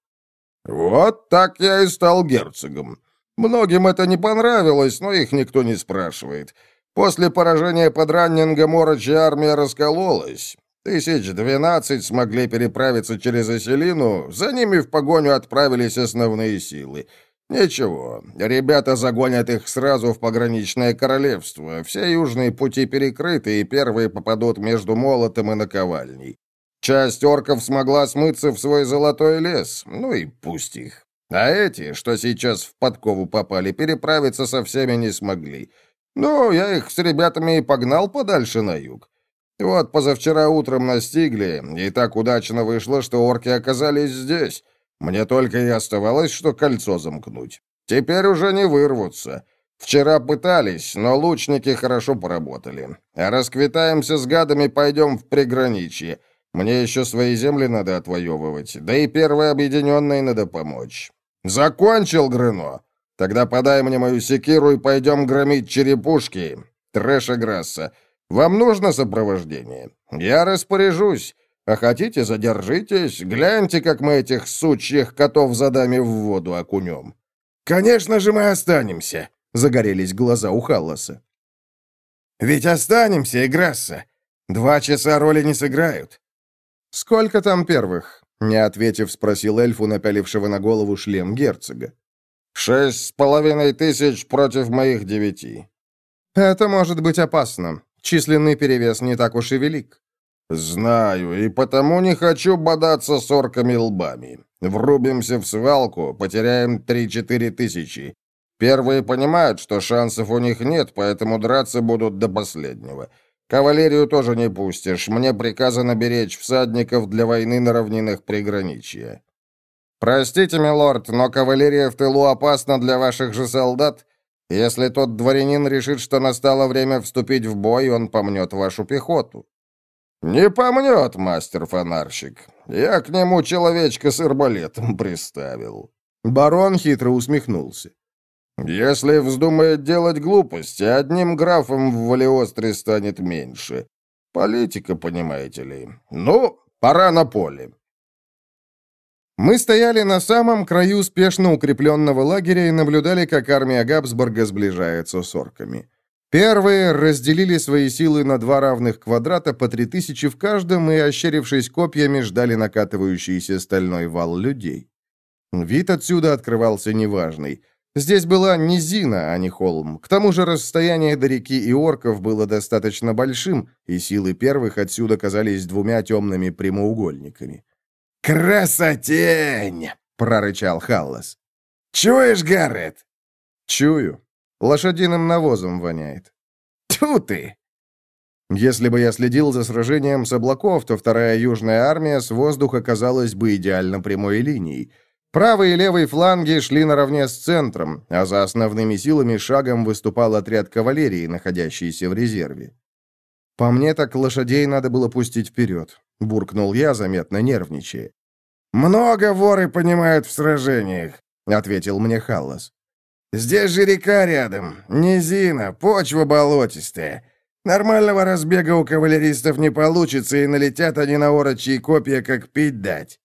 «Вот так я и стал герцогом. Многим это не понравилось, но их никто не спрашивает. После поражения под Раннингом Орочья армия раскололась. Тысяч двенадцать смогли переправиться через Оселину, за ними в погоню отправились основные силы. Ничего, ребята загонят их сразу в пограничное королевство. Все южные пути перекрыты, и первые попадут между молотом и наковальней. Часть орков смогла смыться в свой золотой лес, ну и пусть их. А эти, что сейчас в подкову попали, переправиться со всеми не смогли. Ну, я их с ребятами и погнал подальше на юг. Вот позавчера утром настигли, и так удачно вышло, что орки оказались здесь. Мне только и оставалось, что кольцо замкнуть. Теперь уже не вырвутся. Вчера пытались, но лучники хорошо поработали. А расквитаемся с гадами, пойдем в приграничье. Мне еще свои земли надо отвоевывать, да и первой объединенной надо помочь. «Закончил, Грыно? Тогда подай мне мою секиру и пойдем громить черепушки. Трэша Грасса, вам нужно сопровождение? Я распоряжусь. А хотите, задержитесь, гляньте, как мы этих сучьих котов задами в воду окунем».
«Конечно же мы останемся», — загорелись глаза у Халласа. «Ведь останемся, Играсса. Два часа роли не сыграют».
«Сколько там первых?» Не ответив, спросил эльфу, напялившего на голову шлем герцога.
«Шесть с половиной тысяч против моих девяти».
«Это может быть опасно. Численный перевес не так уж и велик».
«Знаю, и потому не хочу бодаться с орками лбами. Врубимся в свалку, потеряем три-четыре тысячи. Первые понимают, что шансов у них нет, поэтому драться будут до последнего. Кавалерию тоже не пустишь. Мне приказано беречь всадников для войны на равнинах приграничья. Простите, милорд, но кавалерия в тылу опасна для ваших же солдат. Если тот дворянин решит, что настало время вступить в бой, он помнет вашу пехоту. Не помнет, мастер-фонарщик. Я к нему человечка с арбалетом приставил.
Барон хитро усмехнулся.
Если вздумает делать глупости, одним графом в Валиостре станет меньше. Политика, понимаете ли. Ну, пора на поле.
Мы стояли на самом краю спешно укрепленного лагеря и наблюдали, как армия Габсбурга сближается с орками. Первые разделили свои силы на два равных квадрата по три тысячи в каждом и, ощерившись копьями, ждали накатывающийся стальной вал людей. Вид отсюда открывался неважный — Здесь была низина, а не холм. К тому же расстояние до реки и орков было достаточно большим, и силы первых отсюда казались двумя темными прямоугольниками.
«Красотень!» — прорычал Халлас. «Чуешь, Гаррет?»
«Чую. Лошадиным навозом воняет».
«Тьфу ты!»
Если бы я следил за сражением с облаков, то вторая южная армия с воздуха казалась бы идеально прямой линией. Правый и левый фланги шли наравне с центром, а за основными силами шагом выступал отряд кавалерии, находящийся в резерве. «По мне так лошадей надо было пустить вперед», — буркнул я, заметно нервничая.
«Много воры понимают в сражениях», — ответил мне Халлас. «Здесь же река рядом, низина, почва болотистая. Нормального разбега у кавалеристов не получится, и налетят они на орочьи копья, как пить дать».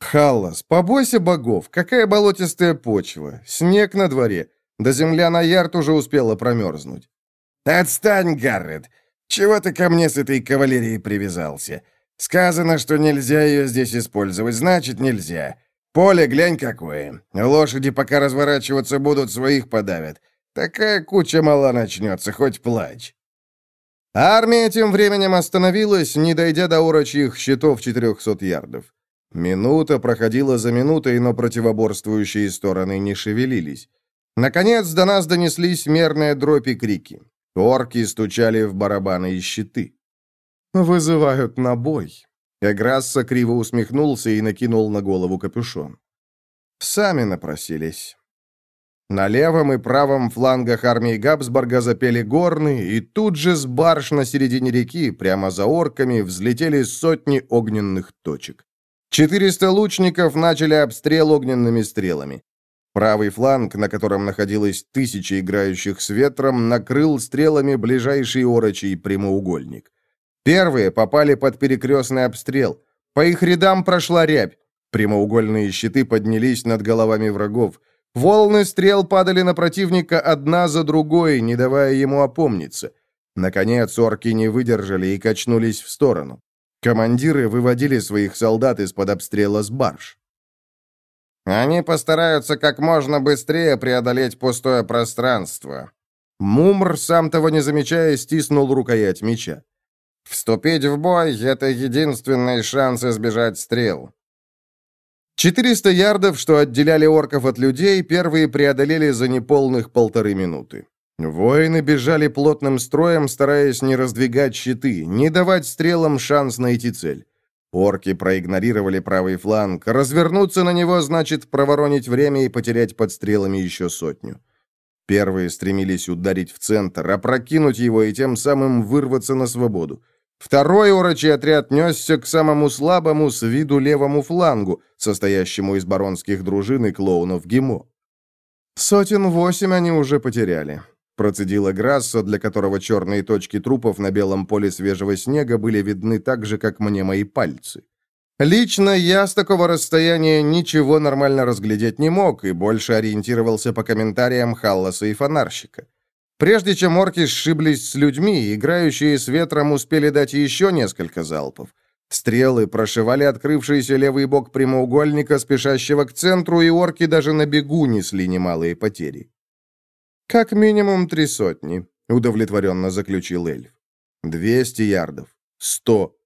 «Халлас, побойся богов! Какая болотистая почва! Снег на дворе! Да земля на ярд уже успела промерзнуть!»
«Отстань, Гаррет! Чего ты ко мне с этой кавалерией привязался? Сказано, что нельзя ее здесь использовать, значит, нельзя. Поле, глянь какое. Лошади, пока разворачиваться будут, своих подавят. Такая куча мала начнется, хоть плачь».
Армия тем временем остановилась, не дойдя до урочьих щитов 400 ярдов. Минута проходила за минутой, но противоборствующие стороны не шевелились. Наконец до нас донеслись мерные дробь и крики. Орки стучали в барабаны и щиты. «Вызывают на бой». Эграсса криво усмехнулся и накинул на голову капюшон. «Сами напросились». На левом и правом флангах армии Габсбурга запели горны, и тут же с барж на середине реки, прямо за орками, взлетели сотни огненных точек. Четыреста лучников начали обстрел огненными стрелами. Правый фланг, на котором находилось тысячи играющих с ветром, накрыл стрелами ближайший орочий прямоугольник. Первые попали под перекрестный обстрел. По их рядам прошла рябь. Прямоугольные щиты поднялись над головами врагов. Волны стрел падали на противника одна за другой, не давая ему опомниться. Наконец орки не выдержали и качнулись в сторону. Командиры выводили своих солдат из-под обстрела с барж.
«Они постараются как можно быстрее преодолеть пустое пространство».
Мумр, сам того не замечая, стиснул рукоять меча.
«Вступить в бой — это единственный шанс избежать стрел».
400 ярдов, что отделяли орков от людей, первые преодолели за неполных полторы минуты. Воины бежали плотным строем, стараясь не раздвигать щиты, не давать стрелам шанс найти цель. Орки проигнорировали правый фланг. Развернуться на него значит проворонить время и потерять под стрелами еще сотню. Первые стремились ударить в центр, опрокинуть его и тем самым вырваться на свободу. Второй орочий отряд несся к самому слабому с виду левому флангу, состоящему из баронских дружин и клоунов Гимо. Сотен восемь они уже потеряли. Процедила Грасса, для которого черные точки трупов на белом поле свежего снега были видны так же, как мне мои пальцы. Лично я с такого расстояния ничего нормально разглядеть не мог и больше ориентировался по комментариям Халласа и фонарщика. Прежде чем орки сшиблись с людьми, играющие с ветром успели дать еще несколько залпов. Стрелы прошивали открывшийся левый бок прямоугольника, спешащего к центру, и орки даже на бегу несли немалые потери. «Как минимум три сотни», — удовлетворенно заключил эльф. «Двести ярдов. Сто».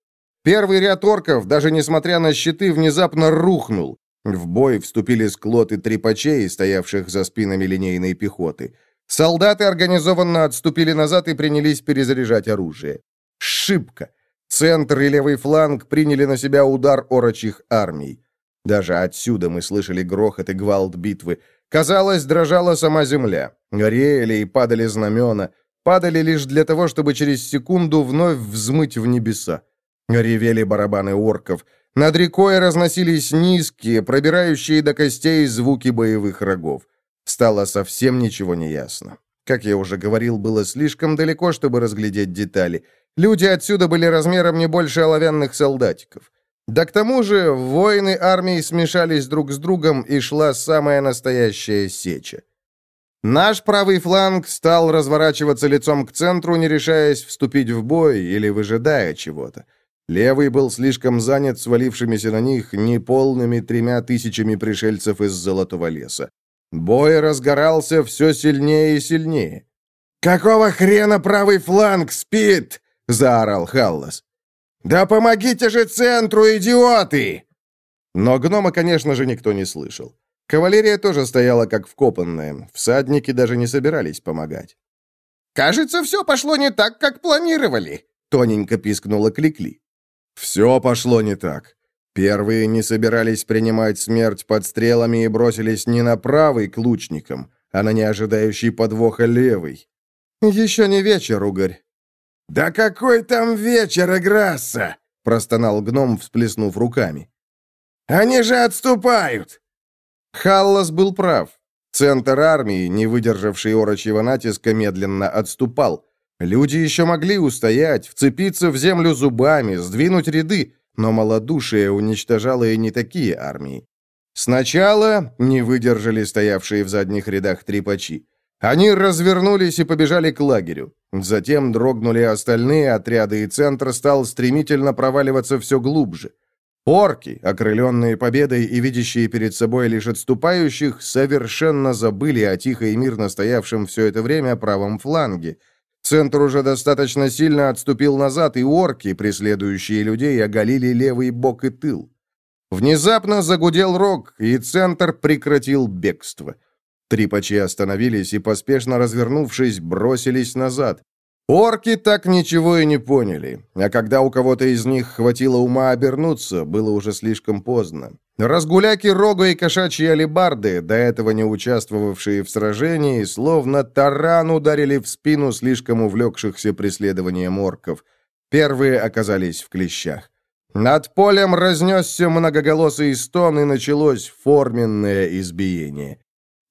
Первый ряд орков, даже несмотря на щиты, внезапно рухнул. В бой вступили склоты трепачей, стоявших за спинами линейной пехоты. Солдаты организованно отступили назад и принялись перезаряжать оружие. Шибко. Центр и левый фланг приняли на себя удар орочих армий. Даже отсюда мы слышали грохот и гвалт битвы. Казалось, дрожала сама земля. Реяли и падали знамена. Падали лишь для того, чтобы через секунду вновь взмыть в небеса. Ревели барабаны орков. Над рекой разносились низкие, пробирающие до костей звуки боевых рогов. Стало совсем ничего не ясно. Как я уже говорил, было слишком далеко, чтобы разглядеть детали. Люди отсюда были размером не больше оловянных солдатиков. Да к тому же воины армии смешались друг с другом, и шла самая настоящая сеча. Наш правый фланг стал разворачиваться лицом к центру, не решаясь вступить в бой или выжидая чего-то. Левый был слишком занят свалившимися на них неполными тремя тысячами пришельцев из Золотого леса. Бой разгорался все сильнее и сильнее.
«Какого хрена правый фланг спит?» — заорал Халлас. «Да помогите же центру, идиоты!»
Но гнома, конечно же, никто не слышал. Кавалерия тоже стояла как вкопанная, всадники даже не собирались помогать.
Кажется, все пошло не так, как планировали», — тоненько пискнула Кликли.
«Все пошло не так. Первые не собирались принимать смерть под стрелами и бросились не на правый к лучникам, а на неожидающий подвоха левый. Еще не вечер, угорь».
«Да какой там вечер, Играсса!» — простонал гном, всплеснув руками. «Они же отступают!»
Халлас был прав. Центр армии, не выдержавший орочьего натиска, медленно отступал. Люди еще могли устоять, вцепиться в землю зубами, сдвинуть ряды, но малодушие уничтожало и не такие армии. Сначала не выдержали стоявшие в задних рядах трипачи. Они развернулись и побежали к лагерю. Затем дрогнули остальные отряды, и центр стал стремительно проваливаться все глубже. Орки, окрыленные победой и видящие перед собой лишь отступающих, совершенно забыли о тихо и мирно стоявшем все это время правом фланге. Центр уже достаточно сильно отступил назад, и орки, преследующие людей, оголили левый бок и тыл. Внезапно загудел рог, и центр прекратил бегство. Трипачи остановились и, поспешно развернувшись, бросились назад. Орки так ничего и не поняли, а когда у кого-то из них хватило ума обернуться, было уже слишком поздно. Разгуляки Рога и кошачьи алебарды, до этого не участвовавшие в сражении, словно таран ударили в спину слишком увлекшихся преследованием орков. Первые оказались в клещах. Над полем разнесся многоголосый стон, и началось форменное избиение.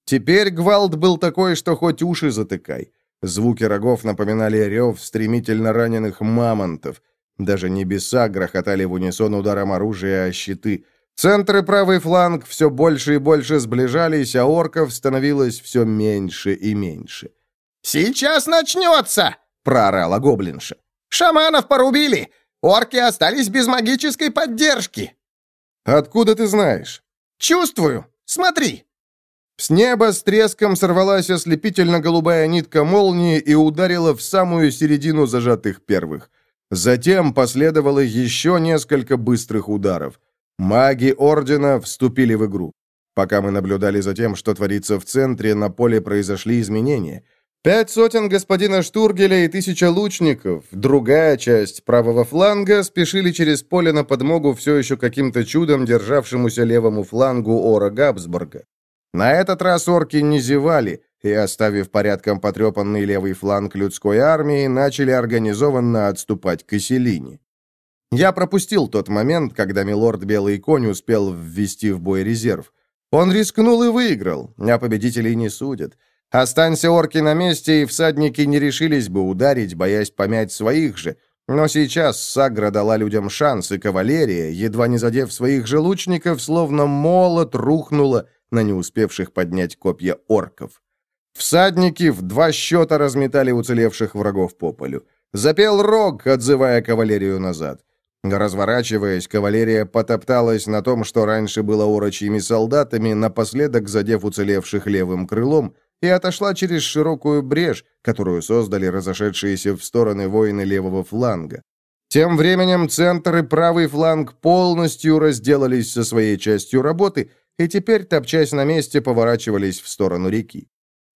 Теперь гвалт был такой, что хоть уши затыкай. Звуки рогов напоминали рев стремительно раненых мамонтов. Даже небеса грохотали в унисон ударом оружия о щиты. Центр и правый фланг все больше и больше сближались, а орков становилось все меньше и меньше.
«Сейчас начнется!» — проорала гоблинша. «Шаманов порубили! Орки остались без магической поддержки!»
«Откуда ты знаешь?»
«Чувствую! Смотри!»
С неба с треском сорвалась ослепительно-голубая нитка молнии и ударила в самую середину зажатых первых. Затем последовало еще несколько быстрых ударов. Маги Ордена вступили в игру. Пока мы наблюдали за тем, что творится в центре, на поле произошли изменения. Пять сотен господина Штургеля и тысяча лучников, другая часть правого фланга, спешили через поле на подмогу все еще каким-то чудом державшемуся левому флангу Ора Габсбурга. На этот раз орки не зевали и, оставив порядком потрепанный левый фланг людской армии, начали организованно отступать к Иселине. Я пропустил тот момент, когда милорд Белый Конь успел ввести в бой резерв. Он рискнул и выиграл, а победителей не судят. Останься орки на месте, и всадники не решились бы ударить, боясь помять своих же. Но сейчас Сагра дала людям шанс, и кавалерия, едва не задев своих же лучников, словно молот рухнула на не успевших поднять копья орков. Всадники в два счета разметали уцелевших врагов по полю. Запел рог, отзывая кавалерию назад. Разворачиваясь, кавалерия потопталась на том, что раньше было урочьими солдатами, напоследок задев уцелевших левым крылом, и отошла через широкую брешь, которую создали разошедшиеся в стороны воины левого фланга. Тем временем центр и правый фланг полностью разделались со своей частью работы и теперь, топчась на месте, поворачивались в сторону реки.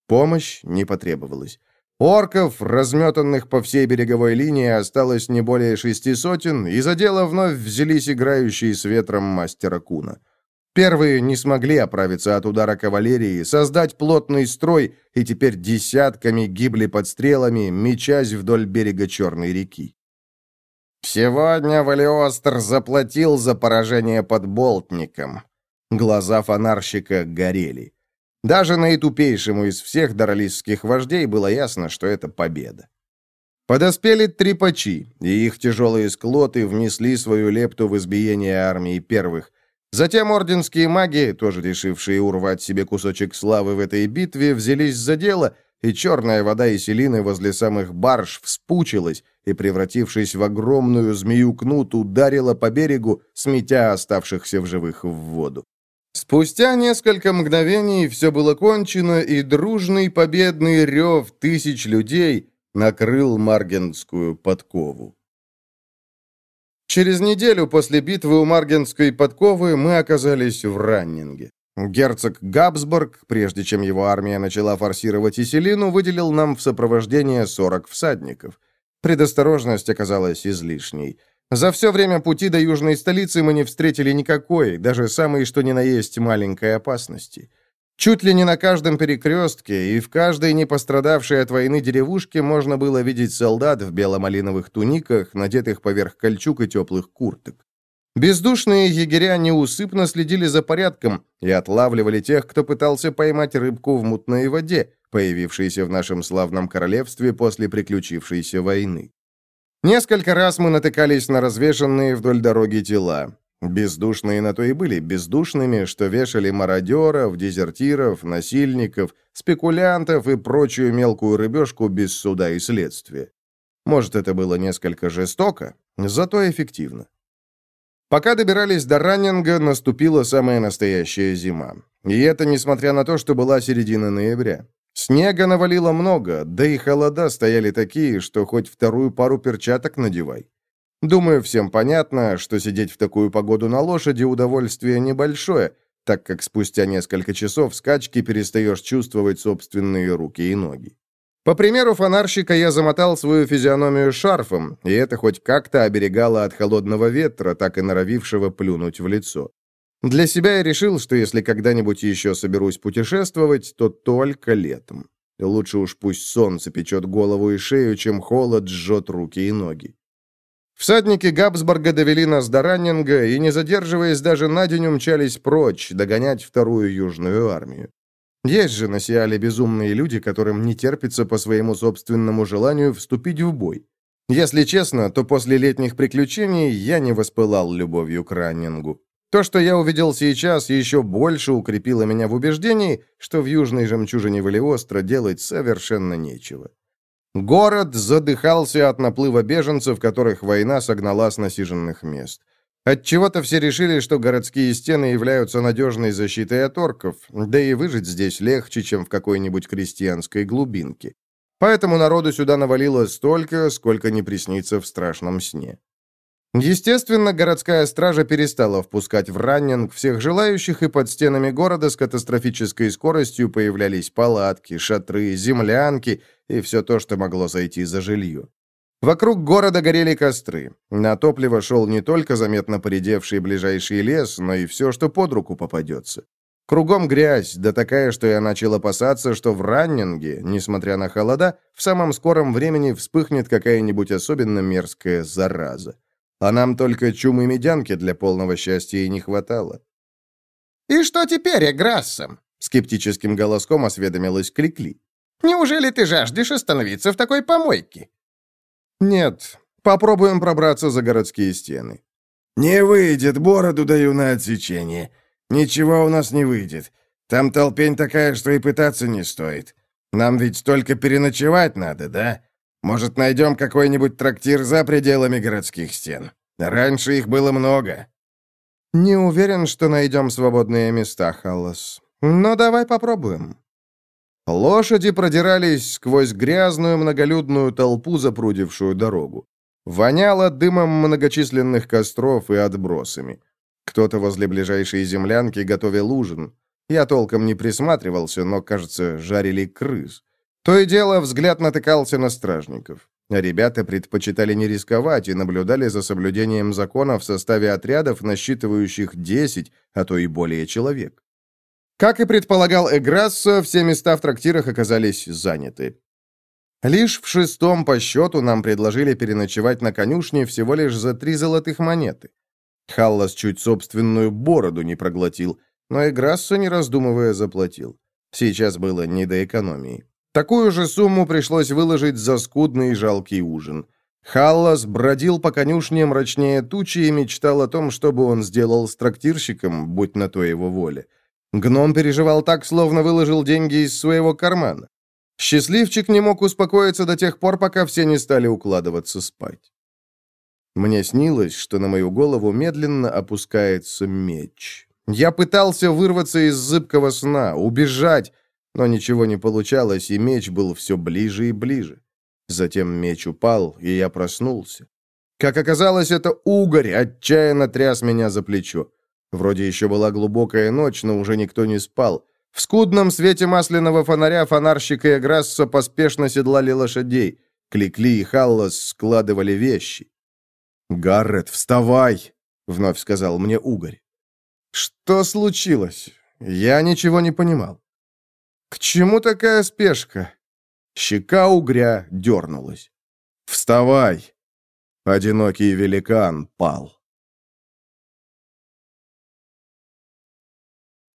Помощь не потребовалась. Орков, разметанных по всей береговой линии, осталось не более шести сотен, и за дело вновь взялись играющие с ветром мастера Куна. Первые не смогли оправиться от удара кавалерии, создать плотный строй, и теперь десятками гибли под стрелами, мечась вдоль берега Черной реки. Сегодня Валиостр заплатил за поражение под Болтником. Глаза фонарщика горели. Даже наитупейшему из всех даралистских вождей было ясно, что это победа. Подоспели трипачи, и их тяжелые склоты внесли свою лепту в избиение армии первых. Затем орденские маги, тоже решившие урвать себе кусочек славы в этой битве, взялись за дело, и черная вода и селины возле самых барж вспучилась и, превратившись в огромную змею-кнут, ударила по берегу, сметя оставшихся в живых в воду. Спустя несколько мгновений все было кончено, и дружный победный рев тысяч людей накрыл Маргенскую подкову. Через неделю после битвы у Маргенской подковы мы оказались в Раннинге. Герцог Габсбург, прежде чем его армия начала форсировать Иселину, выделил нам в сопровождение 40 всадников. Предосторожность оказалась излишней. За все время пути до южной столицы мы не встретили никакой, даже самой что ни на есть маленькой опасности. Чуть ли не на каждом перекрестке и в каждой не пострадавшей от войны деревушке можно было видеть солдат в бело-малиновых туниках, надетых поверх кольчуг и теплых курток. Бездушные егеря неусыпно следили за порядком и отлавливали тех, кто пытался поймать рыбку в мутной воде, появившейся в нашем славном королевстве после приключившейся войны. Несколько раз мы натыкались на развешанные вдоль дороги тела. Бездушные на то и были бездушными, что вешали мародеров, дезертиров, насильников, спекулянтов и прочую мелкую рыбешку без суда и следствия. Может, это было несколько жестоко, зато эффективно. Пока добирались до Раннинга, наступила самая настоящая зима. И это несмотря на то, что была середина ноября. Снега навалило много, да и холода стояли такие, что хоть вторую пару перчаток надевай. Думаю, всем понятно, что сидеть в такую погоду на лошади удовольствие небольшое, так как спустя несколько часов скачки перестаешь чувствовать собственные руки и ноги. По примеру фонарщика я замотал свою физиономию шарфом, и это хоть как-то оберегало от холодного ветра, так и норовившего плюнуть в лицо. Для себя я решил, что если когда-нибудь еще соберусь путешествовать, то только летом. Лучше уж пусть солнце печет голову и шею, чем холод жжет руки и ноги. Всадники Габсбурга довели нас до Раннинга и, не задерживаясь даже на день, умчались прочь, догонять вторую южную армию. Есть же на Сиале безумные люди, которым не терпится по своему собственному желанию вступить в бой. Если честно, то после летних приключений я не воспылал любовью к раннингу. То, что я увидел сейчас, еще больше укрепило меня в убеждении, что в южной жемчужине Валиостро делать совершенно нечего. Город задыхался от наплыва беженцев, которых война согнала с насиженных мест. Отчего-то все решили, что городские стены являются надежной защитой от орков, да и выжить здесь легче, чем в какой-нибудь крестьянской глубинке. Поэтому народу сюда навалилось столько, сколько не приснится в страшном сне. Естественно, городская стража перестала впускать в раннинг всех желающих, и под стенами города с катастрофической скоростью появлялись палатки, шатры, землянки и все то, что могло зайти за жилье. Вокруг города горели костры. На топливо шел не только заметно поредевший ближайший лес, но и все, что под руку попадется. Кругом грязь, да такая, что я начал опасаться, что в раннинге, несмотря на холода, в самом скором времени вспыхнет какая-нибудь особенно мерзкая зараза. А нам только чумы медянки для полного счастья и не хватало.
«И что теперь, Эграссом?» — скептическим голоском осведомилась Крикли. «Неужели ты жаждешь остановиться в такой помойке?»
«Нет, попробуем пробраться за городские стены».
«Не выйдет, бороду даю на отсечение. Ничего у нас не выйдет. Там толпень такая, что и пытаться не стоит. Нам ведь только переночевать надо, да? Может, найдем какой-нибудь трактир за пределами городских стен? Раньше их было много».
«Не уверен, что найдем свободные места, Халлас. Но давай попробуем». Лошади продирались сквозь грязную многолюдную толпу, запрудившую дорогу. Воняло дымом многочисленных костров и отбросами. Кто-то возле ближайшей землянки готовил ужин. Я толком не присматривался, но, кажется, жарили крыс. То и дело взгляд натыкался на стражников. Ребята предпочитали не рисковать и наблюдали за соблюдением закона в составе отрядов, насчитывающих 10, а то и более человек. Как и предполагал Эграссо, все места в трактирах оказались заняты. Лишь в шестом по счету нам предложили переночевать на конюшне всего лишь за три золотых монеты. Халлас чуть собственную бороду не проглотил, но Эграссо, не раздумывая, заплатил. Сейчас было не до экономии. Такую же сумму пришлось выложить за скудный и жалкий ужин. Халлас бродил по конюшне мрачнее тучи и мечтал о том, чтобы он сделал с трактирщиком, будь на то его воля. Гном переживал так, словно выложил деньги из своего кармана. Счастливчик не мог успокоиться до тех пор, пока все не стали укладываться спать. Мне снилось, что на мою голову медленно опускается меч. Я пытался вырваться из зыбкого сна, убежать, но ничего не получалось, и меч был все ближе и ближе. Затем меч упал, и я проснулся. Как оказалось, это угорь отчаянно тряс меня за плечо. Вроде еще была глубокая ночь, но уже никто не спал. В скудном свете масляного фонаря фонарщик и Грасса поспешно седлали лошадей. Кликли и Халлас складывали вещи. «Гаррет, вставай!» — вновь сказал мне Угорь. «Что случилось? Я ничего не понимал. К чему такая спешка?» Щека Угря дернулась. «Вставай!» Одинокий великан пал.